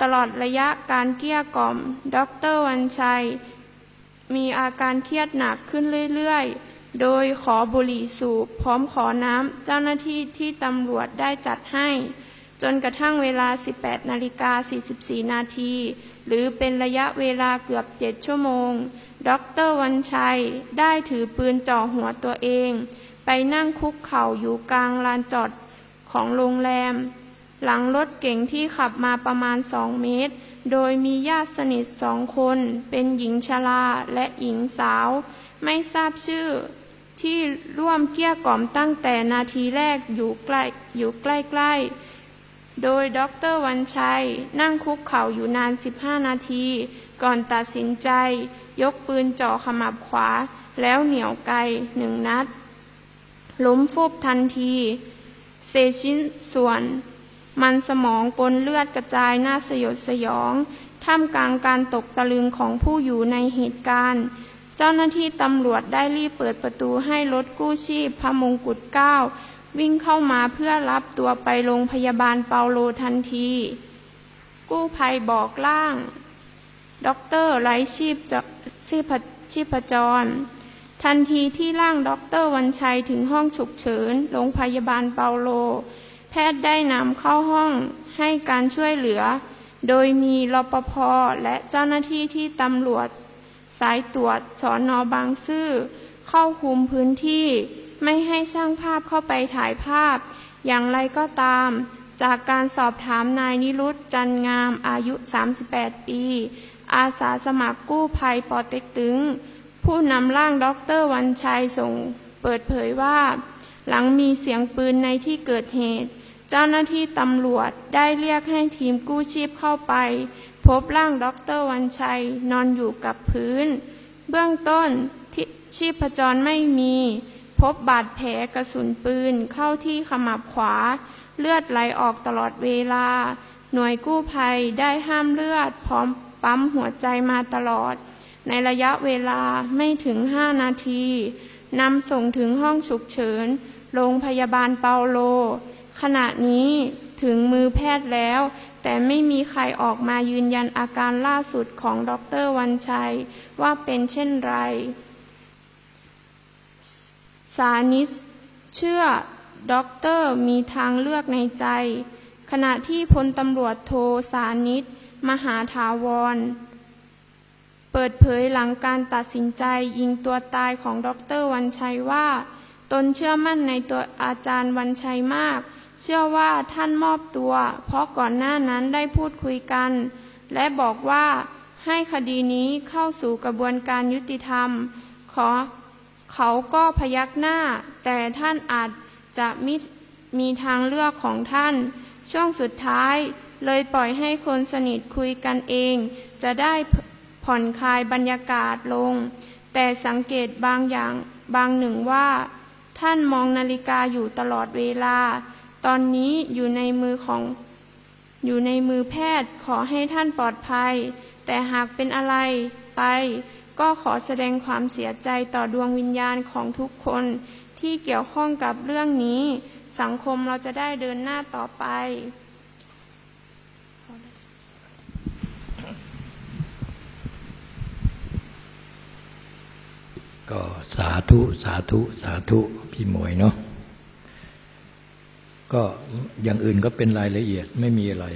ตลอดระยะการเกลี้ยกล่อมด็อกเตอร์วันชัย มีอาการเครียดหนักขึ้นเรื่อยๆ โดยขอบุหรี่สูบพร้อมขอน้ำเจ้าหน้าที่ที่ตำรวจได้จัดให้ จนกระทั่งเวลา 18นาฬิกา44 นาที หรือเป็นระยะเวลาเกือบเจ็ดชั่วโมง ด็อกเตอร์วันชัย ได้ถือปืนจ่อหัวตัวเอง ไปนั่งคุกเข่าอยู่กลางลานจอดของโรงแรม หลังรถเก๋งที่ขับมาประมาณสองเมตร โดยมีญาติสนิทสองคน เป็นหญิงชราและหญิงสาว ไม่ทราบชื่อ ที่ร่วมเกลี้ยกล่อมตั้งแต่นาทีแรกอยู่ใกล้อยู่ใกล้ๆ โดยด็อกเตอร์วันชัย นั่งคุกเข่าอยู่นาน 15 นาที ก่อนตัดสินใจ ยกปืนจ่อขมับขวา แล้วเหนี่ยวไกหนึ่งนัด ล้มฟุบทันที เศษชิ้นส่วน มันสมองปนเลือดกระจายน่าสยดสยอง ท่ามกลางการตกตะลึงของผู้อยู่ในเหตุการณ์ เจ้าหน้าที่ตำรวจได้รีบเปิดประตูให้รถกู้ชีพพระมงกุฎเกล้าวิ่งเข้ามาเพื่อรับตัวไปโรงพยาบาลเปาโลทันที กู้ภัยบอกร่างด็อกเตอร์ไร้ชีพจะ ชีพชีพจร ทันทีที่ร่างด็อกเตอร์วันชัยถึงห้องฉุกเฉินโรงพยาบาลเปาโล แพทย์ได้นำเข้าห้องให้การช่วยเหลือ โดยมีรปภและเจ้าหน้าที่ที่ตำรวจ สายตรวจสอนอบางซื่อเข้าคุมพื้นที่ไม่ให้ช่างภาพเข้าไปถ่ายภาพ อย่างไรก็ตาม จากการสอบถามนายนิรุตจันงามอายุ 38 ปี อาสาสมัครกู้ภัยป่อเต็กตึ๊ง ผู้นำร่างด็อกเตอร์วันชัยส่งเปิดเผยว่า หลังมีเสียงปืนในที่เกิดเหตุ เจ้าหน้าที่ตำรวจได้เรียกให้ทีมกู้ชีพเข้าไป พบร่างด็อกเตอร์วันชัยนอนอยู่กับพื้น เบื้องต้นชีพจรไม่มี พบบาดแผลกระสุนปืนเข้าที่ขมับขวา เลือดไหลออกตลอดเวลา หน่วยกู้ภัยได้ห้ามเลือดพร้อม ปั๊มหัวใจมาตลอด ในระยะเวลาไม่ถึงห้านาทีนำส่งถึงห้องฉุกเฉิน โรงพยาบาลเปาโล ขณะนี้ถึงมือแพทย์แล้ว แต่ไม่มีใครออกมายืนยันอาการล่าสุดของดรวันชัย ว่าเป็นเช่นไร ศานิตย์เชื่อด็อกเตอร์มีทางเลือกในใจ ขณะที่พลตำรวจโทสานิต มหาถาวร เปิดเผยหลังการตัดสินใจยิงตัวตายของดรวันชัยว่า ตนเชื่อมั่นในตัวอาจารย์วันชัยมาก เชื่อว่าท่านมอบตัว เพราะก่อนหน้านั้นได้พูดคุยกัน และบอกว่าให้คดีนี้เข้าสู่กระบวนการยุติธรรม ขอเขาก็พยักหน้า แต่ท่านอาจจะมิมีทางเลือกของท่าน ช่วงสุดท้าย เลยปล่อยให้คนสนิทคุยกันเอง จะได้ผ่อนคลายบรรยากาศลง แต่สังเกตบางอย่างบางหนึ่งว่า ท่านมองนาฬิกาอยู่ตลอดเวลา ตอนนี้อยู่ในมือของอยู่ในมือแพทย์ขอให้ท่านปลอดภัย แต่หากเป็นอะไรไป ก็ขอแสดงความเสียใจต่อดวงวิญญาณของทุกคนที่เกี่ยวข้องกับเรื่องนี้ สังคมเราจะได้เดินหน้าต่อไป ก็สาธุสาธุสาธุพี่หมวยเนาะก็อย่างอื่นก็เป็นรายละเอียดไม่มีอะไร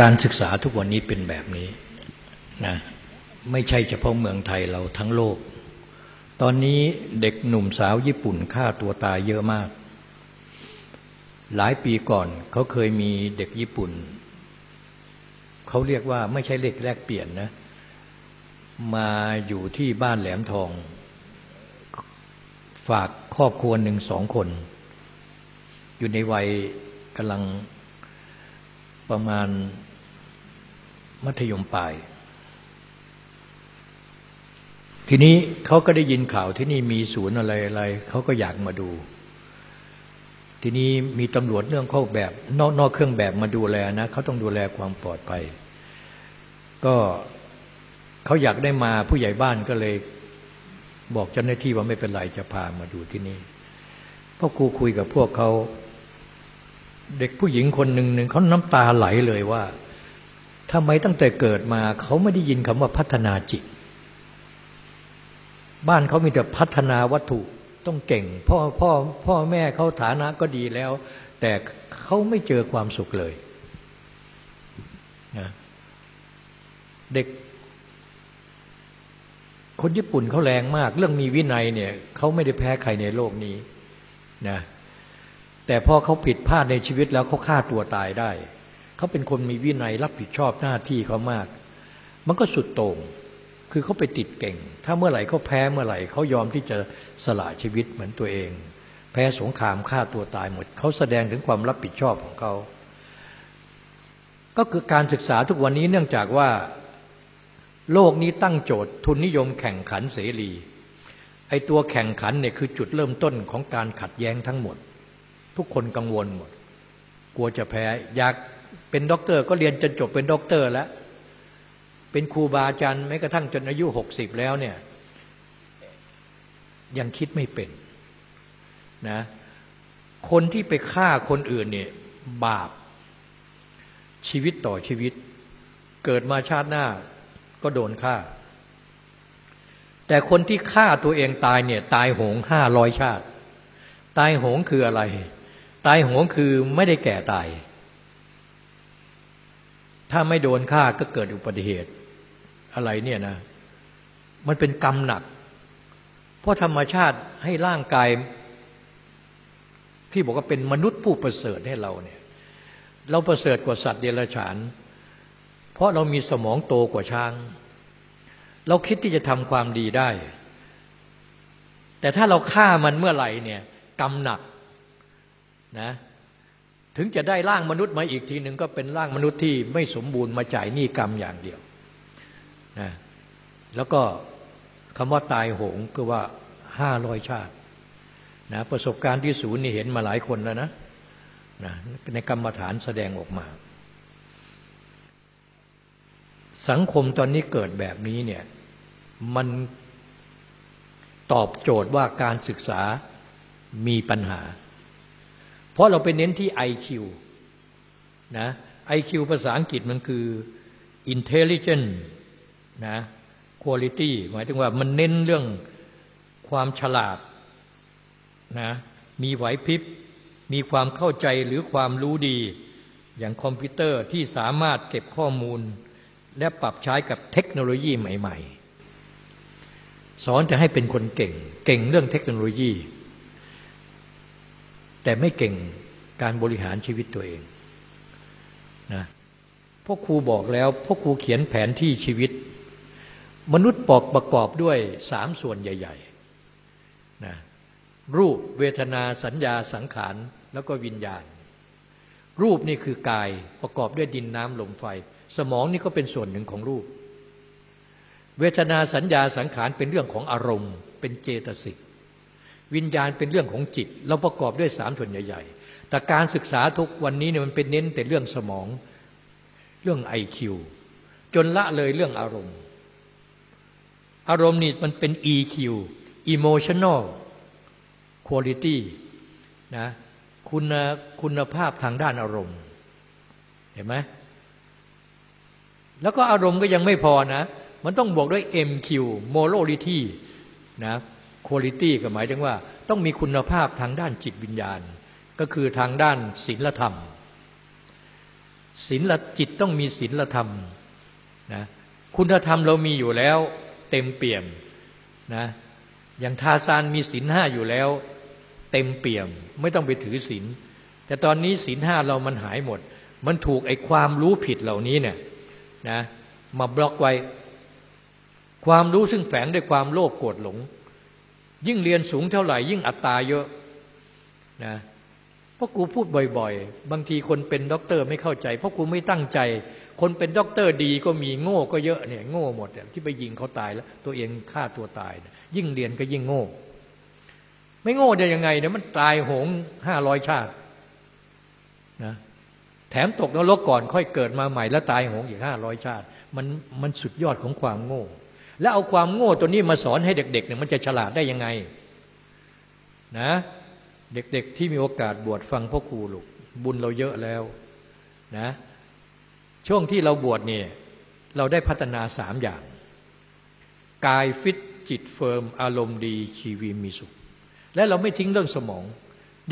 การศึกษาทุกวันนี้เป็นแบบนี้นะไม่ใช่เฉพาะเมืองไทยเราทั้งโลก ตอนนี้เด็กหนุ่มสาวญี่ปุ่นฆ่าตัวตายเยอะมาก หลายปีก่อนเขาเคยมีเด็กญี่ปุ่น เขาเรียกว่าไม่ใช่เลขแลกเปลี่ยนนะ มาอยู่ที่บ้านแหลมทอง ฝากครอบครัวหนึ่งสองคน อยู่ในวัยกำลังประมาณมัธยมปลาย ทีนี้เขาก็ได้ยินข่าวที่นี่มีศูนย์อะไรอะไรเขาก็อยากมาดู ทีนี้มีตำรวจเรื่องเข้าแบบ นอกนอกเครื่องแบบมาดูแลนะเขาต้องดูแลความปลอดภัย ก็เขาอยากได้มาผู้ใหญ่บ้านก็เลยบอกเจ้าหน้าที่ว่าไม่เป็นไรจะพามาดูที่นี่พ่อครูคุยกับพวกเขาเด็กผู้หญิงคนหนึ่งหนึ่งเขาน้ำตาไหลเลยว่าทำไมตั้งแต่เกิดมาเขาไม่ได้ยินคำว่าพัฒนาจิต บ้านเขามีแต่พัฒนาวัตถุ ต้องเก่ง พ่อพ่อพ่อแม่เขาฐานะก็ดีแล้ว แต่เขาไม่เจอความสุขเลยนะเด็ก คนญี่ปุ่นเขาแรงมาก เรื่องมีวินัยเนี่ยเขาไม่ได้แพ้ใครในโลกนี้นะแต่พอเขาผิดพลาดในชีวิตแล้วเขาฆ่าตัวตายได้ เขาเป็นคนมีวินัยรับผิดชอบหน้าที่เขามาก มันก็สุดโต่งคือเขาไปติดเก่ง ถ้าเมื่อไหร่เขาแพ้เมื่อไหร่เขายอมที่จะสละชีวิตเหมือนตัวเอง แพ้สงครามฆ่าตัวตายหมด เขาแสดงถึงความรับผิดชอบของเขา ก็คือการศึกษาทุกวันนี้เนื่องจากว่า โลกนี้ตั้งโจทย์ ทุนนิยมแข่งขันเสรี ไอตัวแข่งขันเนี่ยคือจุดเริ่มต้นของการขัดแย้งทั้งหมด ทุกคนกังวลหมด กลัวจะแพ้อยากเป็นด็อกเตอร์ก็เรียนจนจบเป็นด็อกเตอร์แล้ว เป็นครูบาอาจารย์แม้กระทั่งจนอายุหกสิบแล้วเนี่ย ยังคิดไม่เป็นนะคนที่ไปฆ่าคนอื่นเนี่ยบาป ชีวิตต่อชีวิต เกิดมาชาติหน้าก็โดนฆ่า แต่คนที่ฆ่าตัวเองตายเนี่ย ตายโหงห้าร้อยชาติ ตายโหงคืออะไร ตายโหงคือไม่ได้แก่ตาย ถ้าไม่โดนฆ่าก็เกิดอุบัติเหตุ อะไรเนี่ยนะ มันเป็นกรรมหนัก เพราะธรรมชาติให้ร่างกาย ที่บอกว่าเป็นมนุษย์ผู้ประเสริฐให้เราเนี่ย เราประเสริฐกว่าสัตว์เดรัจฉาน เพราะเรามีสมองโตกว่าช้าง เราคิดที่จะทำความดีได้ แต่ถ้าเราฆ่ามันเมื่อไหร่เนี่ยกรรมหนักนะถึงจะได้ร่างมนุษย์มาอีกทีหนึ่งก็เป็นร่างมนุษย์ที่ไม่สมบูรณ์มาจ่ายหนี้กรรมอย่างเดียว นะแล้วก็คำว่าตายโหงก็ว่าห้าร้อยชาตินะประสบการณ์ที่ศูนย์นี่เห็นมาหลายคนแล้วนะนะในกรรมฐานแสดงออกมา สังคมตอนนี้เกิดแบบนี้เนี่ยมันตอบโจทย์ว่าการศึกษามีปัญหา เพราะเราไปเน้นที่ IQ นะ IQ ภาษาอังกฤษมันคือ intelligent นะ quality หมายถึงว่ามันเน้นเรื่องความฉลาดนะมีไหวพริบ มีความเข้าใจหรือความรู้ดี อย่างคอมพิวเตอร์ที่สามารถเก็บข้อมูล และปรับใช้กับเทคโนโลยีใหม่ ๆ สอนจะให้เป็นคนเก่ง เก่งเรื่องเทคโนโลยี แต่ไม่เก่งการบริหารชีวิตตัวเองนะพ่อครูบอกแล้วพ่อครูเขียนแผนที่ชีวิต มนุษย์ปอกประกอบด้วยสามส่วนใหญ่ๆนะรูปเวทนาสัญญาสังขารแล้วก็วิญญาณ รูปนี่คือกายประกอบด้วยดินน้ำลมไฟ สมองนี่ก็เป็นส่วนหนึ่งของรูป เวทนาสัญญาสังขารเป็นเรื่องของอารมณ์ เป็นเจตสิกวิญญาณเป็นเรื่องของจิต เราประกอบด้วยสามส่วนใหญ่ ๆ แต่การศึกษาทุกวันนี้เนี่ยมันเป็นเน้นแต่เรื่องสมอง เรื่องไอคิวจนละเลยเรื่องอารมณ์ อารมณ์นี่มันเป็น EQ emotional quality นะคุณคุณภาพทางด้านอารมณ์ เห็นไหมแล้วก็อารมณ์ก็ยังไม่พอนะ มันต้องบวกด้วย MQ morality นะ quality ก็หมายถึงว่า ต้องมีคุณภาพทางด้านจิตวิญญาณ ก็คือทางด้านศีลธรรมศีลจิตต้องมีศีลธรรมนะคุณธรรมเรามีอยู่แล้ว เต็มเปี่ยมนะอย่างทาซานมีศีลห้าอยู่แล้ว เต็มเปี่ยม ไม่ต้องไปถือศีลแต่ตอนนี้ศีลห้าเรามันหายหมด มันถูกไอ้ความรู้ผิดเหล่านี้เนี่ยนะมาบล็อกไว้ ความรู้ซึ่งแฝงด้วยความโลภโกรธหลง ยิ่งเรียนสูงเท่าไหร่ ยิ่งอัตตาเยอะนะเพราะกูพูดบ่อย ๆ บางทีคนเป็นด็อกเตอร์ไม่เข้าใจ เพราะกูไม่ตั้งใจ คนเป็นด็อกเตอร์ดีก็มีโง่ก็เยอะเนี่ยโง่หมดที่ไปยิงเขาตายแล้ว ตัวเองฆ่าตัวตาย ยิ่งเรียนก็ยิ่งโง่ ไม่โง่ได้ยังไงเนี่ยมันตายโหงห้าร้อยชาตินะแถมตกนรกก่อนค่อยเกิดมาใหม่แล้วตายโหงอีกห้าร้อยชาติ มันมันสุดยอดของความโง่ แล้วเอาความโง่ตัวนี้มาสอนให้เด็กๆเนี่ยมันจะฉลาดได้ยังไง นะ เด็กๆที่มีโอกาสบวชฟังพ่อครูลูกบุญเราเยอะแล้ว นะ ช่วงที่เราบวชเนี่ยเราได้พัฒนาสามอย่าง กายฟิตจิตเฟิร์ม อารมณ์ดีชีวิตมีสุข และเราไม่ทิ้งเรื่องสมอง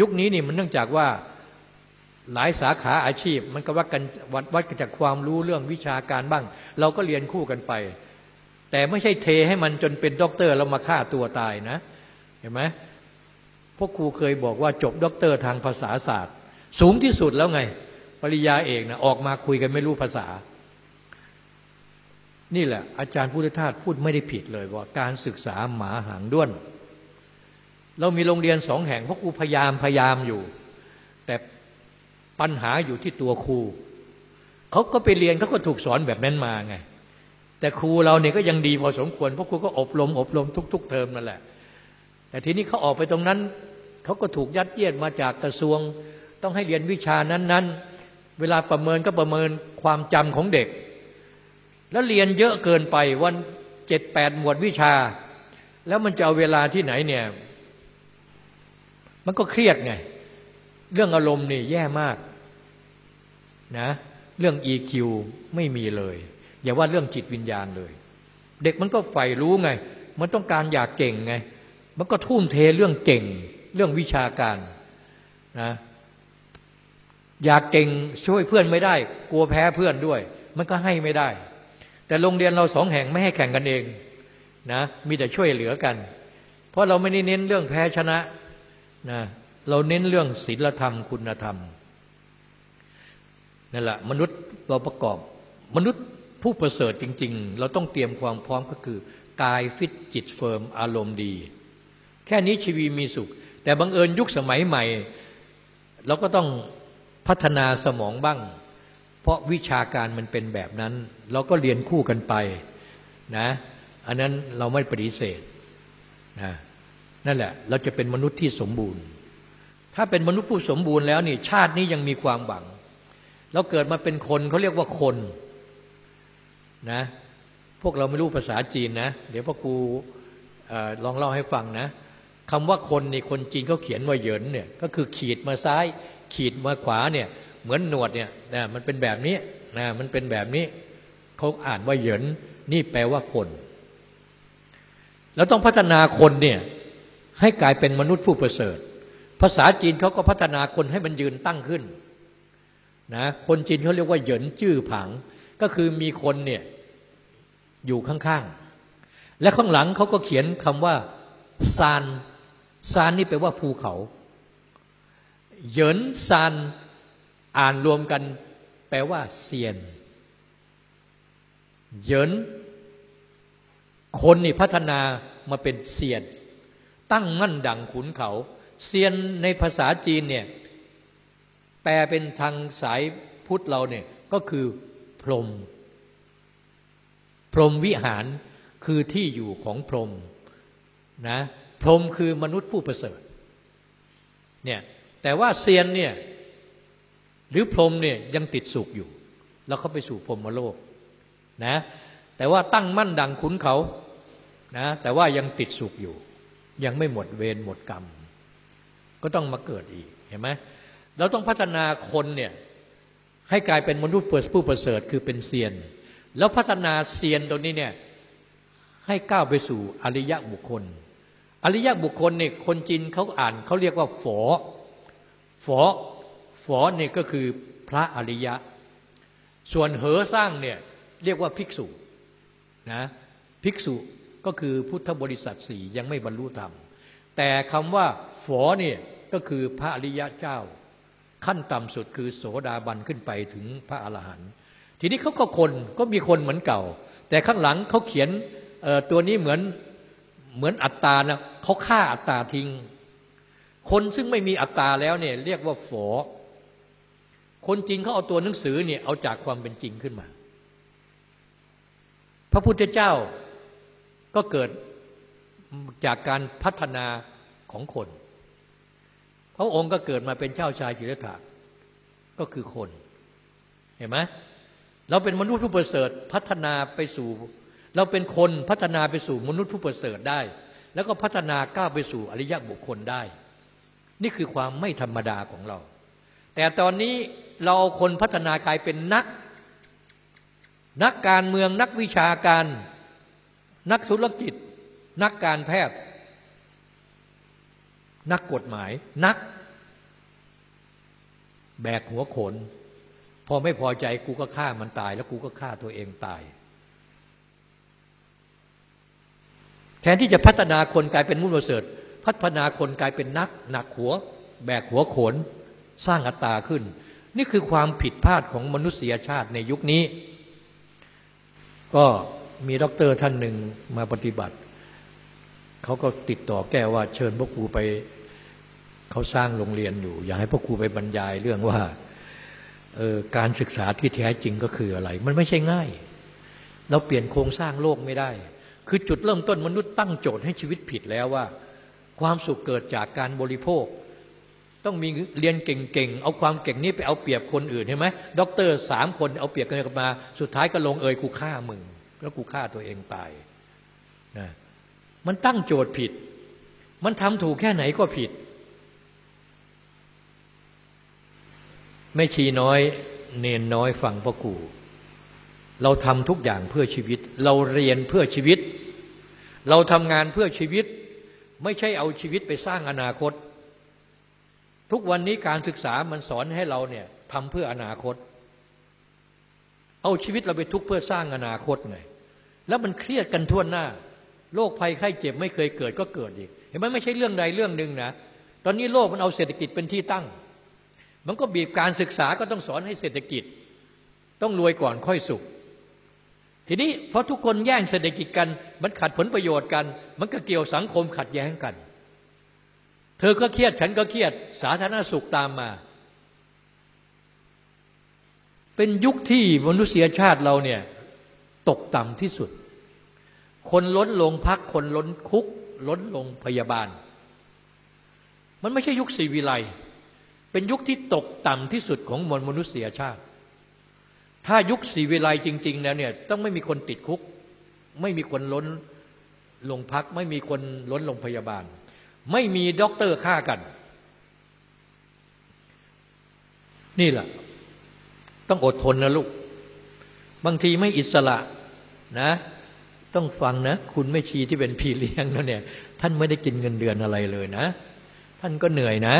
ยุคนี้นี่มันเนื่องจากว่าหลายสาขาอาชีพ มันก็วัดกันวัดวัดกันจากความรู้เรื่องวิชาการบ้าง เราก็เรียนคู่กันไป แต่ไม่ใช่เทให้มันจนเป็นด็อกเตอร์แล้วมาฆ่าตัวตายนะ เห็นไหมพวกครูเคยบอกว่าจบด็อกเตอร์ทางภาษาศาสตร์ สูงที่สุดแล้วไง ปริญญาเอกนะออกมาคุยกันไม่รู้ภาษา นี่แหละ อาจารย์พุทธทาสพูดไม่ได้ผิดเลยว่าการศึกษาหมาหางด้วน เรามีโรงเรียนสองแห่งพราะครูพยายามพยายามอยู่ แต่ปัญหาอยู่ที่ตัวครูเขาก็ไปเรียนเขาก็ถูกสอนแบบนั้นมาไง แต่ครูเราเนี่ยก็ยังดีพอสมควรเพราะครูก็อบรมอบรมทุก ๆ เทอมนั่นแหละ แต่ทีนี้เขาออกไปตรงนั้นเขาก็ถูกยัดเยียดมาจากกระทรวง ต้องให้เรียนวิชานั้น ๆ เวลาประเมินก็ประเมินความจำของเด็ก แล้วเรียนเยอะเกินไปวันเจ็ดแปดหมวดวิชา แล้วมันจะเอาเวลาที่ไหนเนี่ย มันก็เครียดไง เรื่องอารมณ์นี่แย่มากนะเรื่อง EQ ไม่มีเลย อย่าว่าเรื่องจิตวิญญาณเลย เด็กมันก็ใฝ่รู้ไง มันต้องการอยากเก่งไง มันก็ทุ่มเทเรื่องเก่ง เรื่องวิชาการนะ อยากเก่งช่วยเพื่อนไม่ได้ กลัวแพ้เพื่อนด้วย มันก็ให้ไม่ได้ แต่โรงเรียนเราสองแห่งไม่ให้แข่งกันเองนะมีแต่ช่วยเหลือกัน เพราะเราไม่ได้เน้นเรื่องแพ้ชนะนะเราเน้นเรื่องศีลธรรมคุณธรรมนั่นแหละมนุษย์เราประกอบ มนุษย์ผู้ประเสริฐจริง ๆ เราต้องเตรียมความพร้อมก็คือกายฟิตจิตเฟิร์มอารมณ์ดี แค่นี้ชีวิตมีสุข แต่บังเอิญยุคสมัยใหม่ เราก็ต้อง พัฒนาสมองบ้าง เพราะวิชาการมันเป็นแบบนั้น เราก็เรียนคู่กันไปนะอันนั้นเราไม่ปฏิเสธนะนั่นแหละ เราจะเป็นมนุษย์ที่สมบูรณ์ ถ้าเป็นมนุษย์ผู้สมบูรณ์แล้วนี่ชาตินี้ยังมีความหวัง เราเกิดมาเป็นคนเขาเรียกว่าคนนะพวกเราไม่รู้ภาษาจีนนะ เดี๋ยวพ่อครูลองเล่าให้ฟังนะคำว่าคนในคนจีนเขาเขียนว่าเหยินเนี่ยก็คือขีดมาซ้าย ขีดมาขวาเนี่ย เหมือนหนวดเนี่ยนะมันเป็นแบบนี้นะมันเป็นแบบนี้เขาอ่านว่าเหยินนี่แปลว่าคน แล้วต้องพัฒนาคนเนี่ยให้กลายเป็นมนุษย์ผู้ประเสริฐ ภาษาจีนเขาก็พัฒนาคนให้มันยืนตั้งขึ้นนะคนจีนเขาเรียกว่าเหยินจื้อผัง ก็คือมีคนเนี่ยอยู่ข้างๆ และข้างหลังเขาก็เขียนคำว่าซานซานนี่แปลว่าภูเขา เหยินซานอ่านรวมกัน แปลว่าเซียน เหยินคนนี่พัฒนามาเป็นเซียน ตั้งมั่นดังขุนเขา เซียนในภาษาจีนเนี่ยแปลเป็นทางสายพุทธเราเนี่ยก็คือพรหมพรหมวิหารคือที่อยู่ของพรหมนะพรหมคือมนุษย์ผู้ประเสริฐเนี่ย แต่ว่าเซียนเนี่ย หรือพรมเนี่ยยังติดสุขอยู่ แล้วเขาไปสู่พรหมโลกนะ แต่ว่าตั้งมั่นดังขุนเขานะแต่ว่ายังติดสุขอยู่ ยังไม่หมดเวรหมดกรรม ก็ต้องมาเกิดอีกเห็นไหมเราต้องพัฒนาคนเนี่ยให้กลายเป็นมนุษย์เปิดผู้ประเสริฐคือเป็นเซียน แล้วพัฒนาเซียนตรงนี้เนี่ยให้ก้าวไปสู่อริยะบุคคล อริยะบุคคลเนี่ยคนจีนเขาอ่านเขาเรียกว่าฝอ ฝอฝอเนี่ยก็คือพระอริยะ ส่วนเหอสร้างเนี่ยเรียกว่าภิกษุนะภิกษุก็คือพุทธบริษัทสี่ยังไม่บรรลุธรรม แต่คำว่าฝอเนี่ยก็คือพระอริยะเจ้า ขั้นต่ำสุดคือโสดาบันขึ้นไปถึงพระอรหันต์ทีนี้เขาก็คนก็มีคนเหมือนเก่า แต่ข้างหลังเขาเขียนตัวนี้เหมือนเหมือนอัตตานะเขาฆ่าอัตตาทิ้ง คนซึ่งไม่มีอัตตาแล้วเนี่ยเรียกว่าฝอ คนจริงเขาเอาตัวหนังสือเนี่ยเอาจากความเป็นจริงขึ้นมา พระพุทธเจ้าก็เกิดจากการพัฒนาของคน พระองค์ก็เกิดมาเป็นเจ้าชายจิรธาก็คือคน เห็นไหมเราเป็นมนุษย์ผู้ประเสริฐพัฒนาไปสู่ เราเป็นคนพัฒนาไปสู่มนุษย์ผู้ประเสริฐได้ แล้วก็พัฒนาก้าวไปสู่อริยบุคคลได้ นี่คือความไม่ธรรมดาของเรา แต่ตอนนี้เราเอาคนพัฒนากายเป็นนัก นักการเมืองนักวิชาการ นักธุรกิจ นักการแพทย์ นักกฎหมาย นัก แบกหัวขน พอไม่พอใจกูก็ฆ่ามันตาย แล้วกูก็ฆ่าตัวเองตาย แทนที่จะพัฒนาคนกลายเป็นมุลเสริฐ พัฒนาคนกลายเป็นนัก หนักหัว แบกหัวขน สร้างอัตตาขึ้น นี่คือความผิดพลาดของมนุษยชาติในยุคนี้ ก็มีด็อกเตอร์ท่านหนึ่งมาปฏิบัติ เขาก็ติดต่อแก้ว่าเชิญพวกครูไปเขาสร้างโรงเรียนอยู่ อยากให้พวกครูไปบรรยายเรื่องว่าการศึกษาที่แท้จริงก็คืออะไร มันไม่ใช่ง่าย เราเปลี่ยนโครงสร้างโลกไม่ได้ คือจุดเริ่มต้นมนุษย์ตั้งโจทย์ให้ชีวิตผิดแล้วว่า ความสุขเกิดจากการบริโภค ต้องมีเรียนเก่งๆ เอาความเก่งนี้ไปเอาเปรียบคนอื่นใช่ไหมด็อกเตอร์สามคนเอาเปรียบกันมา สุดท้ายก็ลงเอยกูฆ่ามึง แล้วกูฆ่าตัวเองตายนะมันตั้งโจทย์ผิด มันทำถูกแค่ไหนก็ผิด ไม่ชีน้อยเนนน้อยฟังพ่อกูเราทำทุกอย่างเพื่อชีวิต เราเรียนเพื่อชีวิต เราทำงานเพื่อชีวิต ไม่ใช่เอาชีวิตไปสร้างอนาคต ทุกวันนี้การศึกษามันสอนให้เราเนี่ยทำเพื่ออนาคต เอาชีวิตเราไปทุกเพื่อสร้างอนาคตไงแล้วมันเครียดกันทั่วหน้าโรคภัยไข้เจ็บไม่เคยเกิดก็เกิดอีก เห็นไหมไม่ใช่เรื่องใดเรื่องหนึ่งนะตอนนี้โลกมันเอาเศรษฐกิจเป็นที่ตั้ง มันก็บีบการศึกษาก็ต้องสอนให้เศรษฐกิจ ต้องรวยก่อนค่อยสุข ทีนี้พอทุกคนแย่งเศรษฐกิจกัน มันขัดผลประโยชน์กัน มันก็เกี่ยวสังคมขัดแย้งกัน เธอก็เครียดฉันก็เครียด สาธารณสุขตามมา เป็นยุคที่มนุษยชาติเราเนี่ยตกต่ำที่สุด คนล้นลงพักคนล้นคุก ล้นลงพยาบาล มันไม่ใช่ยุคสีวิไลเป็นยุคที่ตกต่ำที่สุดของมวลมนุษยชาติ ถ้ายุคสีวิไลจริง ๆ แล้วเนี่ย ต้องไม่มีคนติดคุก ไม่มีคนล้นลงพัก ไม่มีคนล้นลงพยาบาล ไม่มีด็อกเตอร์ฆ่ากัน นี่แหละ ต้องอดทนนะลูก บางทีไม่อิสระนะ ต้องฟังนะ คุณไม่ชีที่เป็นพี่เลี้ยงแล้วเนี่ย ท่านไม่ได้กินเงินเดือนอะไรเลยนะ ท่านก็เหนื่อยนะ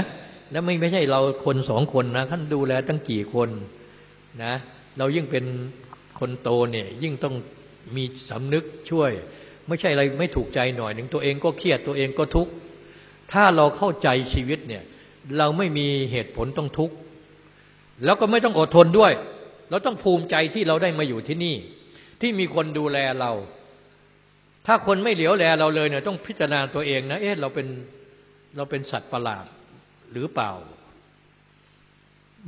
แล้วไม่ไม่ใช่เราคนสองคนนะ ท่านดูแลตั้งกี่คนนะ เรายิ่งเป็นคนโตเนี่ยยิ่งต้องมีสำนึกช่วย ไม่ใช่อะไรไม่ถูกใจหน่อยหนึ่งตัวเองก็เครียดตัวเองก็ทุกข์ถ้าเราเข้าใจชีวิตเนี่ย เราไม่มีเหตุผลต้องทุกข์แล้วก็ไม่ต้องอดทนด้วย เราต้องภูมิใจที่เราได้มาอยู่ที่นี่ ที่มีคนดูแลเรา ถ้าคนไม่เหลียวแลเราเลยเนี่ยต้องพิจารณาตัวเองนะเอ๊ะเราเป็นเราเป็นสัตว์ประหลาดหรือเปล่า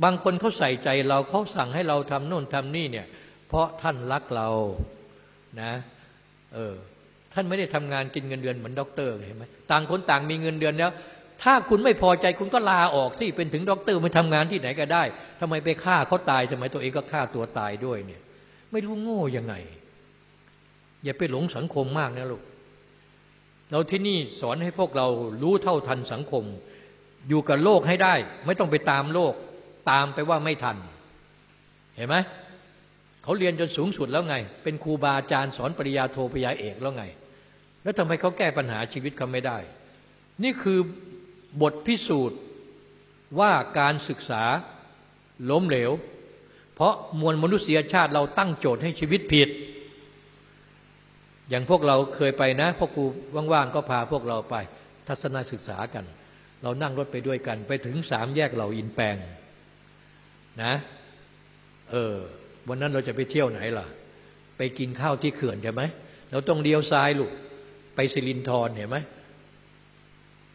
บางคนเขาใส่ใจเราเขาสั่งให้เราทำโน่นทำนี่เนี่ย เพราะท่านรักเรานะเออท่านไม่ได้ทำงานกินเงินเดือนเหมือนด็อกเตอร์เห็นไหมต่างคนต่างมีเงินเดือนแล้ว ถ้าคุณไม่พอใจคุณก็ลาออกสิเป็นถึงด็อกเตอร์มาทำงานที่ไหนก็ได้ทำไมไปฆ่าเขาตายทำไมตัวเองก็ฆ่าตัวตายด้วยเนี่ย ไม่รู้โง่ยังไง อย่าไปหลงสังคมมากนะลูกเราที่นี่สอนให้พวกเรารู้เท่าทันสังคม อยู่กับโลกให้ได้ ไม่ต้องไปตามโลก ตามไปว่าไม่ทัน เห็นไหมเขาเรียนจนสูงสุดแล้วไง เป็นครูบาอาจารย์สอนปริยาโทปริยาเอกแล้วไง แล้วทำไมเขาแก้ปัญหาชีวิตเขาไม่ได้ นี่คือบทพิสูจน์ว่าการศึกษาล้มเหลว เพราะมวลมนุษยชาติเราตั้งโจทย์ให้ชีวิตผิด อย่างพวกเราเคยไปนะพ่อครูว่างๆก็พาพวกเราไป ทัศนศึกษากัน เรานั่งรถไปด้วยกัน ไปถึงสามแยกเหล่าอินแปง นะ เออ วันนั้นเราจะไปเที่ยวไหนล่ะ ไปกินข้าวที่เขื่อนใช่ไหมเราต้องเลี้ยวซ้ายลูก ไปสิรินทรเห็นไหม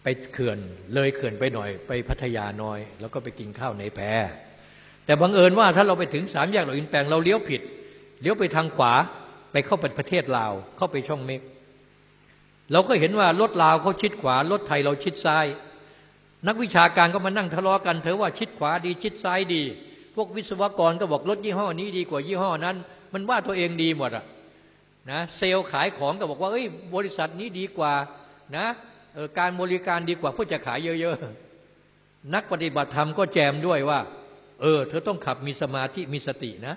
ไปเขื่อนเลยเขื่อนไปหน่อย ไปพัทยาน้อย แล้วก็ไปกินข้าวในแพแต่บังเอิญว่าถ้าเราไปถึงสามแยกหลวอินแปลงเราเลี้ยวผิด เลี้ยวไปทางขวา ไปเข้าไปประเทศลาว เข้าไปช่องเมกเราก็เห็นว่ารถลาวเขาชิดขวารถไทยเราชิดซ้าย นักวิชาการก็มานั่งทะเลาะกันเธอว่าชิดขวาดีชิดซ้ายดี พวกวิศวกรก็บอกรถยี่ห้อนี้ดีกว่ายี่ห้อนั้น มันว่าตัวเองดีหมดอะนะเซลล์ขายของก็บอกว่าเอ้ย บริษัทนี้ดีกว่านะการบริการดีกว่าเพื่อจะขายเยอะๆ นักปฏิบัติธรรมก็แจมด้วยว่า เออ เธอต้องขับมีสมาธิมีสตินะ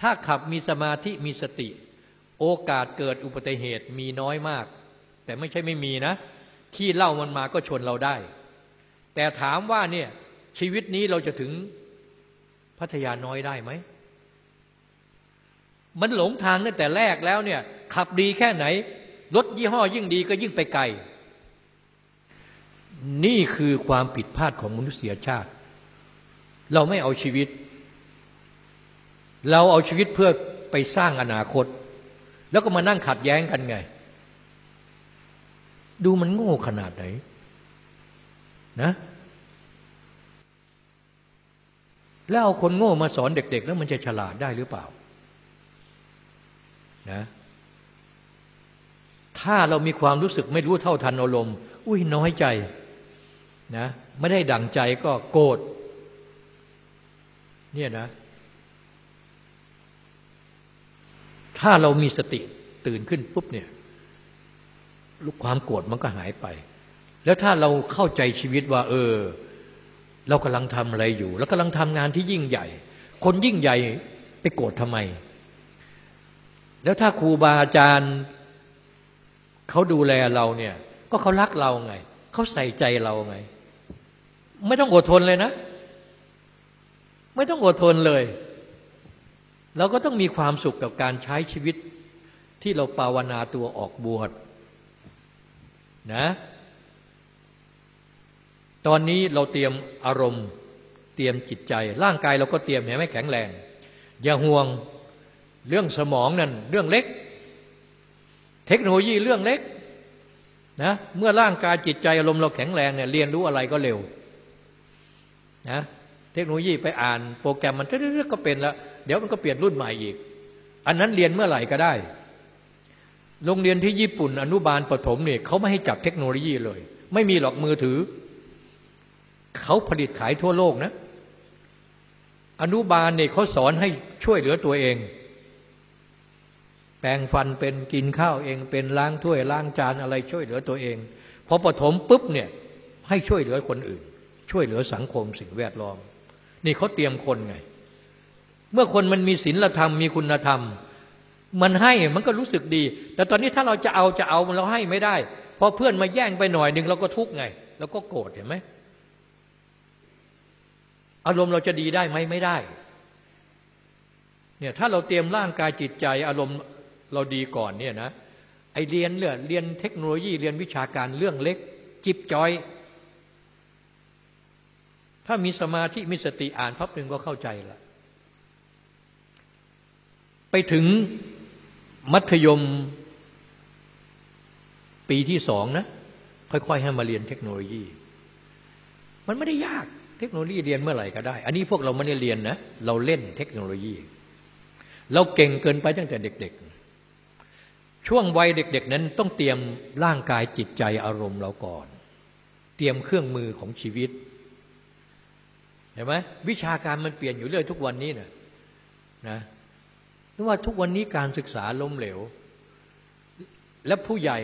ถ้าขับมีสมาธิมีสติ โอกาสเกิดอุบัติเหตุมีน้อยมาก แต่ไม่ใช่ไม่มีนะ ขี้เล่ามันมาก็ชนเราได้ แต่ถามว่าเนี่ยชีวิตนี้เราจะถึง พัทยาน้อยได้ไหม มันหลงทางตั้งแต่แรกแล้วเนี่ย ขับดีแค่ไหน รถยี่ห้อยิ่งดีก็ยิ่งไปไกล นี่คือความผิดพลาดของมนุษยชาติ เราไม่เอาชีวิต เราเอาชีวิตเพื่อไปสร้างอนาคต แล้วก็มานั่งขัดแย้งกันไง ดูมันโง่ขนาดไหนนะ แล้วเอาคนโง่มาสอนเด็ก ๆ แล้วมันจะฉลาดได้หรือเปล่านะถ้าเรามีความรู้สึกไม่รู้เท่าทันอารมณ์ อุ้ยน้อยใจนะไม่ได้ดั่งใจก็โกรธเนี่ยนะ ถ้าเรามีสติตื่นขึ้นปุ๊บเนี่ยความโกรธมันก็หายไป แล้วถ้าเราเข้าใจชีวิตว่า เออ เรากำลังทำอะไรอยู่แล้วกำลังทำงานที่ยิ่งใหญ่ คนยิ่งใหญ่ไปโกรธทำไม แล้วถ้าครูบาอาจารย์เขาดูแลเราเนี่ย ก็เขารักเราไงเขาใส่ใจเราไง ไม่ต้องอดทนเลยนะ ไม่ต้องอดทนเลย เราก็ต้องมีความสุขกับการใช้ชีวิตที่เราภาวนาตัวออกบวชนะ ตอนนี้เราเตรียมอารมณ์ เตรียมจิตใจ ร่างกายเราก็เตรียมให้แข็งแรง อย่าห่วงเรื่องสมองนั่นเรื่องเล็ก เทคโนโลยีเรื่องเล็กนะเมื่อร่างกายจิตใจอารมณ์เราแข็งแรงเนี่ยเรียนรู้อะไรก็เร็วนะเทคโนโลยีไปอ่านโปรแกรมมันเรื่อยๆก็เป็นแล้วเดี๋ยวมันก็เปลี่ยนรุ่นใหม่อีก อันนั้นเรียนเมื่อไหร่ก็ได้ โรงเรียนที่ญี่ปุ่น อนุบาลปฐมเนี่ยเขาไม่ให้จับเทคโนโลยีเลย ไม่มีหรอกมือถือ เขาผลิตขายทั่วโลกนะ อนุบาลเนี่ยเขาสอนให้ช่วยเหลือตัวเอง แปรงฟันเป็นกินข้าวเอง เป็นล้างถ้วยล้างจานอะไรช่วยเหลือตัวเองพอปฐมปุ๊บเนี่ยให้ช่วยเหลือคนอื่น ช่วยเหลือสังคมสิ่งแวดล้อม นี่เขาเตรียมคนไง เมื่อคนมันมีศีลธรรมมีคุณธรรม มันให้มันก็รู้สึกดี แต่ตอนนี้ถ้าเราจะเอาจะเอามันเราให้ไม่ได้พอเพื่อนมาแย่งไปหน่อยหนึ่งเราก็ทุกข์ไงเราก็โกรธเห็นไหม อารมณ์เราจะดีได้ไหมไม่ได้เนี่ยถ้าเราเตรียมร่างกายจิตใจ อารมณ์เราดีก่อนเนี่ยนะไอเรียนเรื่องเรียนเทคโนโลยีเรียนวิชาการเรื่องเล็ก จิบจอย ถ้ามีสมาธิมีสติอ่านพับหนึ่งก็เข้าใจละไปถึงมัธยมปีที่สองนะ ค่อย ๆ ให้มาเรียนเทคโนโลยี มันไม่ได้ยาก เทคโนโลยีเรียนเมื่อไหร่ก็ได้ อันนี้พวกเราไม่ได้เรียนนะเราเล่นเทคโนโลยี เราเก่งเกินไปตั้งแต่เด็ก ๆ ช่วงวัยเด็ก ๆ นั้นต้องเตรียมร่างกายจิตใจอารมณ์เราก่อน เตรียมเครื่องมือของชีวิตเห็นไหมวิชาการมันเปลี่ยนอยู่เรื่อยทุกวันนี้นะนะเพราะว่าทุกวันนี้การศึกษาล้มเหลว และผู้ใหญ่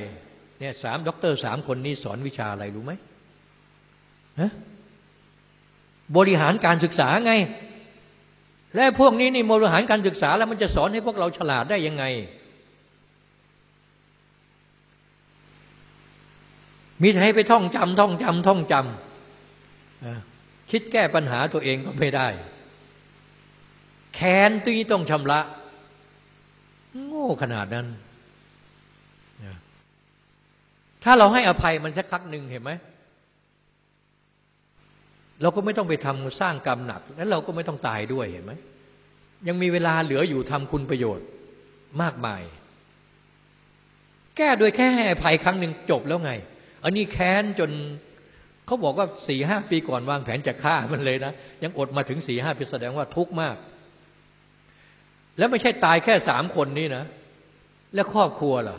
เนี่ยสามด็อกเตอร์สามคนนี้สอนวิชาอะไรรู้ไหมฮะ บริหารการศึกษาไง และพวกนี้นี่บริหารการศึกษาแล้วมันจะสอนให้พวกเราฉลาดได้ยังไง มีให้ไปท่องจำท่องจำท่องจำคิดแก้ปัญหาตัวเองก็ไม่ได้ แค้นตีต้องชำระ โง่ขนาดนั้น ถ้าเราให้อภัยมันสักครั้งหนึ่งเห็นไหม เราก็ไม่ต้องไปทำสร้างกรรมหนัก แล้วเราก็ไม่ต้องตายด้วยเห็นไหมยังมีเวลาเหลืออยู่ทำคุณประโยชน์มากมาย แก้โดยแค่ให้อภัยครั้งหนึ่งจบแล้วไง อันนี้แค้นจนเขาบอกว่าสี่ห้าปีก่อนวางแผนจะฆ่ามันเลยนะ ยังอดมาถึงสี่ห้าปีแสดงว่าทุกข์มาก แล้วไม่ใช่ตายแค่สามคนนี้นะ แล้วครอบครัวล่ะ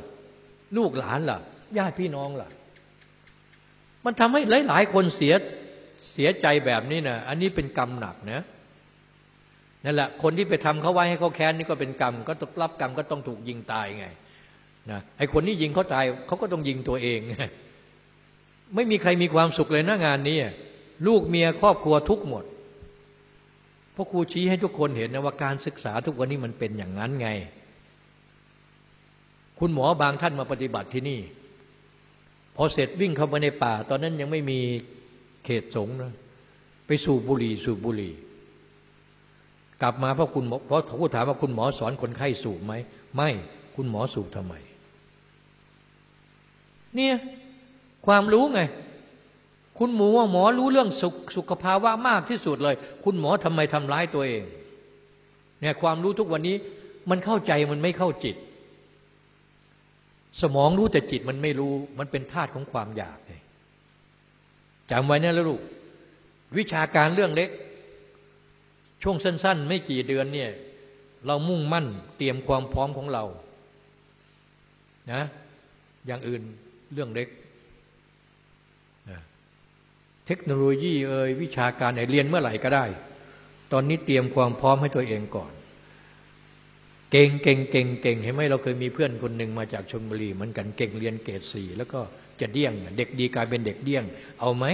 ลูกหลานล่ะญาติพี่น้องล่ะ มันทำให้หลาย ๆ คนเสีย เสียใจแบบนี้นะอันนี้เป็นกรรมหนักนะนั่นแหละคนที่ไปทำเขาไว้ให้เขาแค้นนี่ก็เป็นกรรม ก็ต้องรับกรรมก็ต้องถูกยิงตายไงนะไอ้คนที่ยิงเขาตายเขาก็ต้องยิงตัวเองไม่มีใครมีความสุขเลยนะงานนี้ลูกเมียครอบครัวทุกหมดเพราะครูชี้ให้ทุกคนเห็นนะว่าการศึกษาทุกวันนี้มันเป็นอย่างนั้นไง คุณหมอบางท่านมาปฏิบัติที่นี่ พอเสร็จวิ่งเข้าไปในป่า ตอนนั้นยังไม่มี เขตสงนะไปสูบบุหรี่สูบบุหรี่ กลับมาเพราะคุณเพราะเขาถามว่าคุณหมอสอนคนไข้สูบไหมไม่คุณหมอสูบทำไม เนี่ยความรู้ไง คุณหมูว่าหมอรู้เรื่องสุขสุขภาวะมากที่สุดเลย คุณหมอทำไมทำร้ายตัวเอง เนี่ยความรู้ทุกวันนี้มันเข้าใจมันไม่เข้าจิต สมองรู้แต่จิตมันไม่รู้ มันเป็นธาตุของความอยาก จำไว้นะลูก วิชาการเรื่องเล็ก ช่วงสั้น ๆ ไม่กี่เดือนเนี่ย เรามุ่งมั่นเตรียมความพร้อมของเรา นะ อย่างอื่นเรื่องเล็กเทคโนโลยีเอ่ยวิชาการไหนเรียนเมื่อไหร่ก็ได้ ตอนนี้เตรียมความพร้อมให้ตัวเองก่อน เก่งเก่งเก่งเก่งเห็นไหมเราเคยมีเพื่อนคนหนึ่งมาจากชนบุรีเหมือนกันเก่งเรียนเกรดสี่แล้วก็ จะเดี้ยง เด็กดีกลายเป็นเด็กเดี้ยง เอาไหม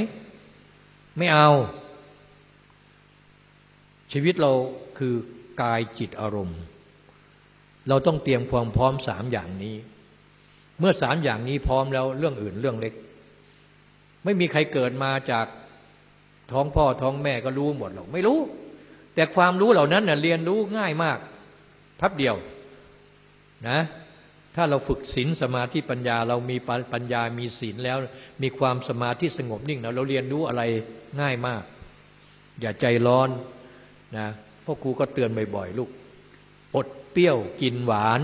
ไม่เอา ชีวิตเราคือกายจิตอารมณ์ เราต้องเตรียมความพร้อมสามอย่างนี้ เมื่อสามอย่างนี้พร้อมแล้วเรื่องอื่นเรื่องเล็ก ไม่มีใครเกิดมาจากท้องพ่อท้องแม่ก็รู้หมดหรอกไม่รู้ แต่ความรู้เหล่านั้นเน่ยเรียนรู้ง่ายมากพับเดียวนะ ถ้าเราฝึกศีลสมาธิปัญญา เรามีปัญญามีศีลแล้ว มีความสมาธิสงบนิ่งเราเรียนรู้อะไรง่ายมาก อย่าใจร้อนนะพ่อครูก็เตือนบ่อยๆลูก อดเปรี้ยวกินหวาน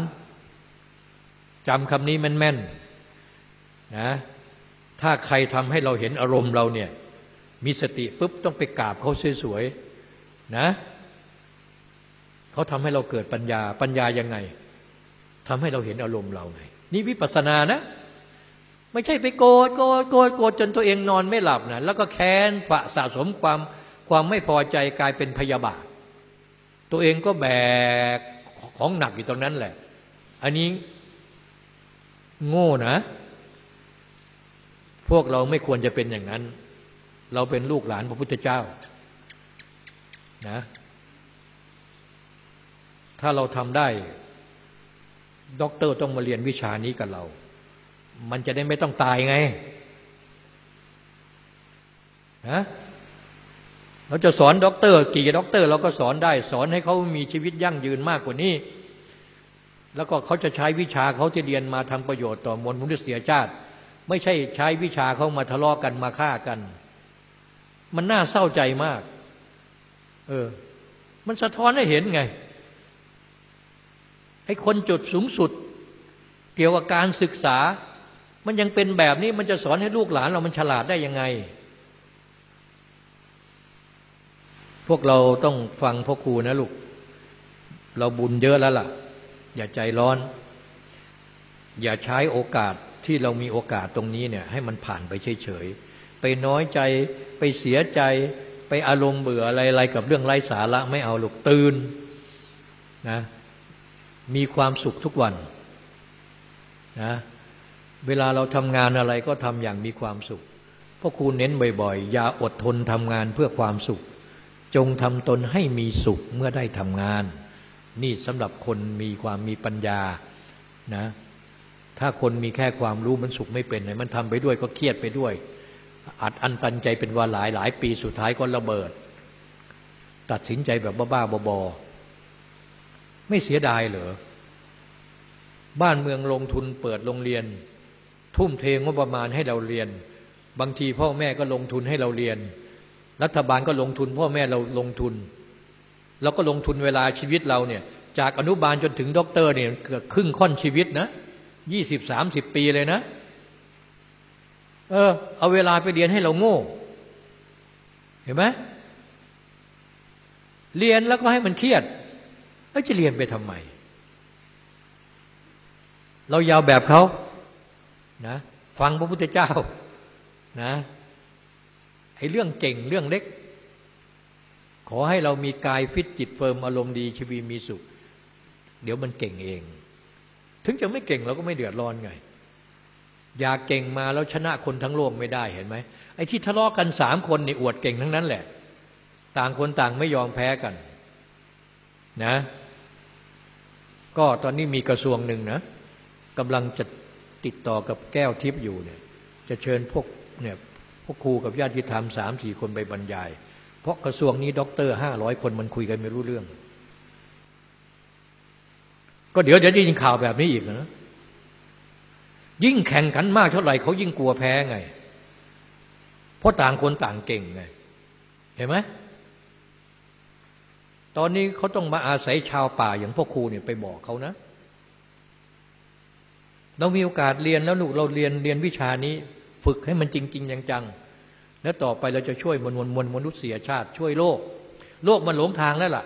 จำคำนี้แม่นๆนะถ้าใครทำให้เราเห็นอารมณ์เราเนี่ย มีสติปุ๊บต้องไปกราบเขาสวยๆนะเขาทำให้เราเกิดปัญญาปัญญายังไง ทำให้เราเห็นอารมณ์เราไง นี่วิปัสสนานะ ไม่ใช่ไปโกรธโกรธโกรธโกรธจนตัวเองนอนไม่หลับนะแล้วก็แค้นฝะสะสมความความไม่พอใจกลายเป็นพยาบาท ตัวเองก็แบกของหนักอยู่ตรงนั้นแหละ อันนี้โง่นะ พวกเราไม่ควรจะเป็นอย่างนั้น เราเป็นลูกหลานพระพุทธเจ้านะ ถ้าเราทำได้ ด็อกเตอร์ต้องมาเรียนวิชานี้กับเรา มันจะได้ไม่ต้องตายไงนะเราจะสอนด็อกเตอร์กี่ด็อกเตอร์เราก็สอนได้ สอนให้เขามีชีวิตยั่งยืนมากกว่านี้ แล้วก็เขาจะใช้วิชาเขาที่เรียนมาทำประโยชน์ต่อมวลมนุษยชาติ ไม่ใช่ใช้วิชาเขามาทะเลาะกันมาฆ่ากัน มันน่าเศร้าใจมาก เออ มันสะท้อนให้เห็นไง ไอ้คนจุดสูงสุด เกี่ยวกับการศึกษา มันยังเป็นแบบนี้มันจะสอนให้ลูกหลานเรามันฉลาดได้ยังไง พวกเราต้องฟังพ่อครูนะลูก เราบุญเยอะแล้วล่ะ อย่าใจร้อน อย่าใช้โอกาสที่เรามีโอกาสตรงนี้เนี่ย ให้มันผ่านไปเฉยๆ ไปน้อยใจไปเสียใจไปอารมณ์เบื่ออะไรๆกับเรื่องไร้สาระไม่เอาลูกตื่นนะ มีความสุขทุกวันนะเวลาเราทำงานอะไรก็ทำอย่างมีความสุขพ่อครูเน้นบ่อยๆ อย่าอดทนทำงานเพื่อความสุข จงทำตนให้มีสุขเมื่อได้ทำงาน นี่สำหรับคนมีความมีปัญญานะถ้าคนมีแค่ความรู้มันสุขไม่เป็นไหนมันทำไปด้วยก็เครียดไปด้วย อัดอันตันใจเป็นว่าหลายหลายปีสุดท้ายก็ระเบิด ตัดสินใจแบบบ้าๆบอๆ ไม่เสียดายเหรอ บ้านเมืองลงทุนเปิดโรงเรียน ทุ่มเทงบประมาณให้เราเรียน บางทีพ่อแม่ก็ลงทุนให้เราเรียน รัฐบาลก็ลงทุน พ่อแม่เราลงทุนเราก็ลงทุนเวลาชีวิตเราเนี่ย จากอนุบาลจนถึงด็อกเตอร์เนี่ยเกือบครึ่งค่อนชีวิตนะยี่สิบสามสิบปีเลยนะ เออ เอาเวลาไปเรียนให้เราโง่ เห็นไหมเรียนแล้วก็ให้มันเครียด แล้วจะเรียนไปทำไม เราอย่าเอาแบบเขานะฟังพระพุทธเจ้านะไอ้เรื่องเก่งเรื่องเล็ก ขอให้เรามีกายฟิตจิตเฟิร์มอารมณ์ดีชีวิตมีสุข เดี๋ยวมันเก่งเอง ถึงจะไม่เก่งเราก็ไม่เดือดร้อนไง อยากเก่งมาแล้วชนะคนทั้งโลกไม่ได้เห็นไหมไอ้ที่ทะเลาะกันสามคนนี่อวดเก่งทั้งนั้นแหละ ต่างคนต่างไม่ยอมแพ้กัน นะ ก็ตอนนี้มีกระทรวงหนึ่งนะกำลังจะติดต่อกับแก้วทิพย์อยู่เนี่ย จะเชิญพวกเนี่ยพวกครูกับญาติธรรมสามสี่คนไปบรรยาย เพราะกระทรวงนี้ด็อกเตอร์ห้าร้อยคนมันคุยกันไม่รู้เรื่อง ก็เดี๋ยวเดี๋ยวจะยิงข่าวแบบนี้อีกนะยิ่งแข่งขันมากเท่าไหร่เขายิ่งกลัวแพ้ไง เพราะต่างคนต่างเก่งไง เห็นไหม ตอนนี้เขาต้องมาอาศัยชาวป่าอย่างพ่อครูเนี่ยไปบอกเขานะ เรามีโอกาสเรียนแล้วลูกเราเรียนเรียนวิชานี้ ฝึกให้มันจริงๆจังๆแล้วต่อไปเราจะช่วยมวลมวลมนุษยชาติ ช่วยโลก โลกมันหลงทางแล้วล่ะ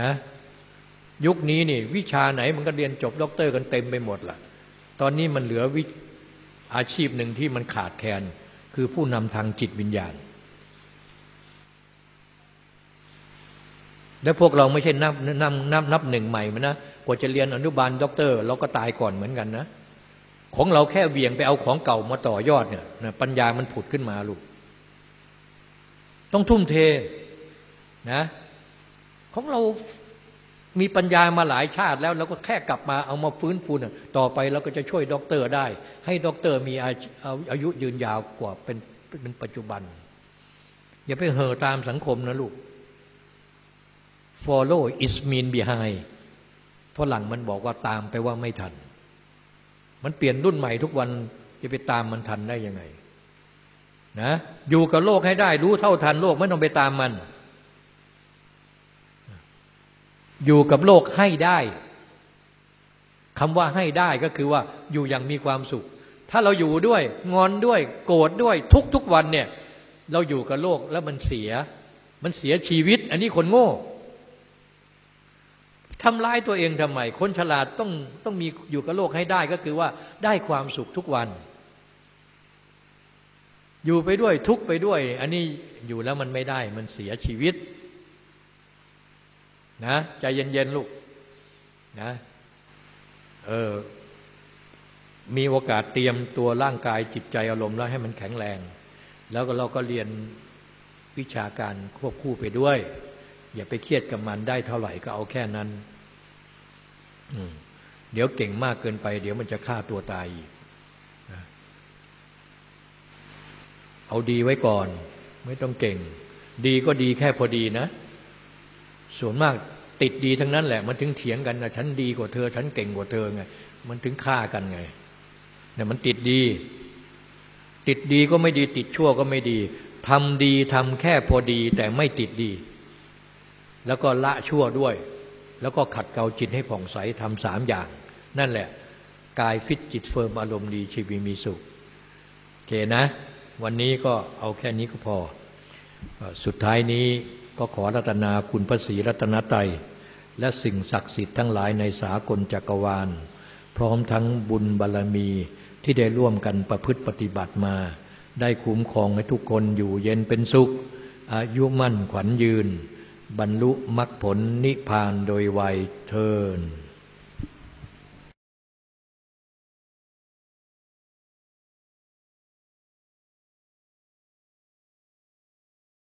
นะ ยุคนี้นี่ วิชาไหนมันก็เรียนจบด็อกเตอร์กันเต็มไปหมดล่ะ ตอนนี้มันเหลือวิอาชีพหนึ่งที่มันขาดแคลนคือผู้นำทางจิตวิญญาณ แล้วพวกเราไม่ใช่นับนับนับนับหนึ่งใหม่มานะกว่าจะเรียนอนุบาลด็อกเตอร์เราก็ตายก่อนเหมือนกันนะ ของเราแค่เวียงไปเอาของเก่ามาต่อยอดเนี่ยนะปัญญามันผุดขึ้นมาลูก ต้องทุ่มเทนะ ของเรามีปัญญามาหลายชาติแล้วเราก็แค่กลับมาเอามาฟื้นฟูต่อไปเราก็จะช่วยด็อกเตอร์ได้ ให้ด็อกเตอร์มีอายุยืนยาวกว่าเป็นเป็นปัจจุบัน อย่าไปเห่อตามสังคมนะลูก follow is mean behind ฝรั่งมันบอกว่าตามไปว่าไม่ทัน มันเปลี่ยนรุ่นใหม่ทุกวันจะไปตามมันทันได้ยังไงนะอยู่กับโลกให้ได้รู้เท่าทันโลกไม่ต้องไปตามมัน อยู่กับโลกให้ได้คำว่าให้ได้ก็คือว่าอยู่อย่างมีความสุข ถ้าเราอยู่ด้วยงอนด้วย โกรธด้วยทุกทุกวันเนี่ย เราอยู่กับโลกแล้วมันเสีย มันเสียชีวิต อันนี้คนโง่ ทำร้ายตัวเองทำไม คนฉลาดต้องต้องมีอยู่กับโลกให้ได้ก็คือว่าได้ความสุขทุกวัน อยู่ไปด้วยทุกไปด้วย อันนี้อยู่แล้วมันไม่ได้ มันเสียชีวิต นะใจเย็นๆลูกนะเออมีโอกาสเตรียมตัวร่างกายจิตใจอารมณ์แล้วให้มันแข็งแรง แล้วก็เราก็เรียนวิชาการควบคู่ไปด้วย อย่าไปเครียดกับมันได้เท่าไหร่ก็เอาแค่นั้น เดี๋ยวเก่งมากเกินไป เดี๋ยวมันจะฆ่าตัวตายอีกเอาดีไว้ก่อน ไม่ต้องเก่ง ดีก็ดีแค่พอดีนะ ส่วนมากติดดีทั้งนั้นแหละ มันถึงเถียงกันนะฉันดีกว่าเธอ ฉันเก่งกว่าเธอไงมันถึงฆ่ากันไงเนี่ยมันติดดี ติดดีก็ไม่ดี ติดชั่วก็ไม่ดีทำดีทำแค่พอดี แต่ไม่ติดดี แล้วก็ละชั่วด้วย แล้วก็ขัดเกลาจิตให้ผ่องใสทำสามอย่าง นั่นแหละ กายฟิตจิตเฟิร์มอารมณ์ดีชีวิตมีสุขโอเคนะ วันนี้ก็เอาแค่นี้ก็พอ สุดท้ายนี้ก็ขออาราธนาคุณพระศรีรัตนตรัยและสิ่งศักดิ์สิทธิ์ทั้งหลายในสากลจักรวาล พร้อมทั้งบุญบารมีที่ได้ร่วมกันประพฤติปฏิบัติมา ได้คุ้มครองให้ทุกคนอยู่เย็นเป็นสุข อายุมั่นขวัญยืน บรรลุมรรคผลนิพพานโดยไวยเทิน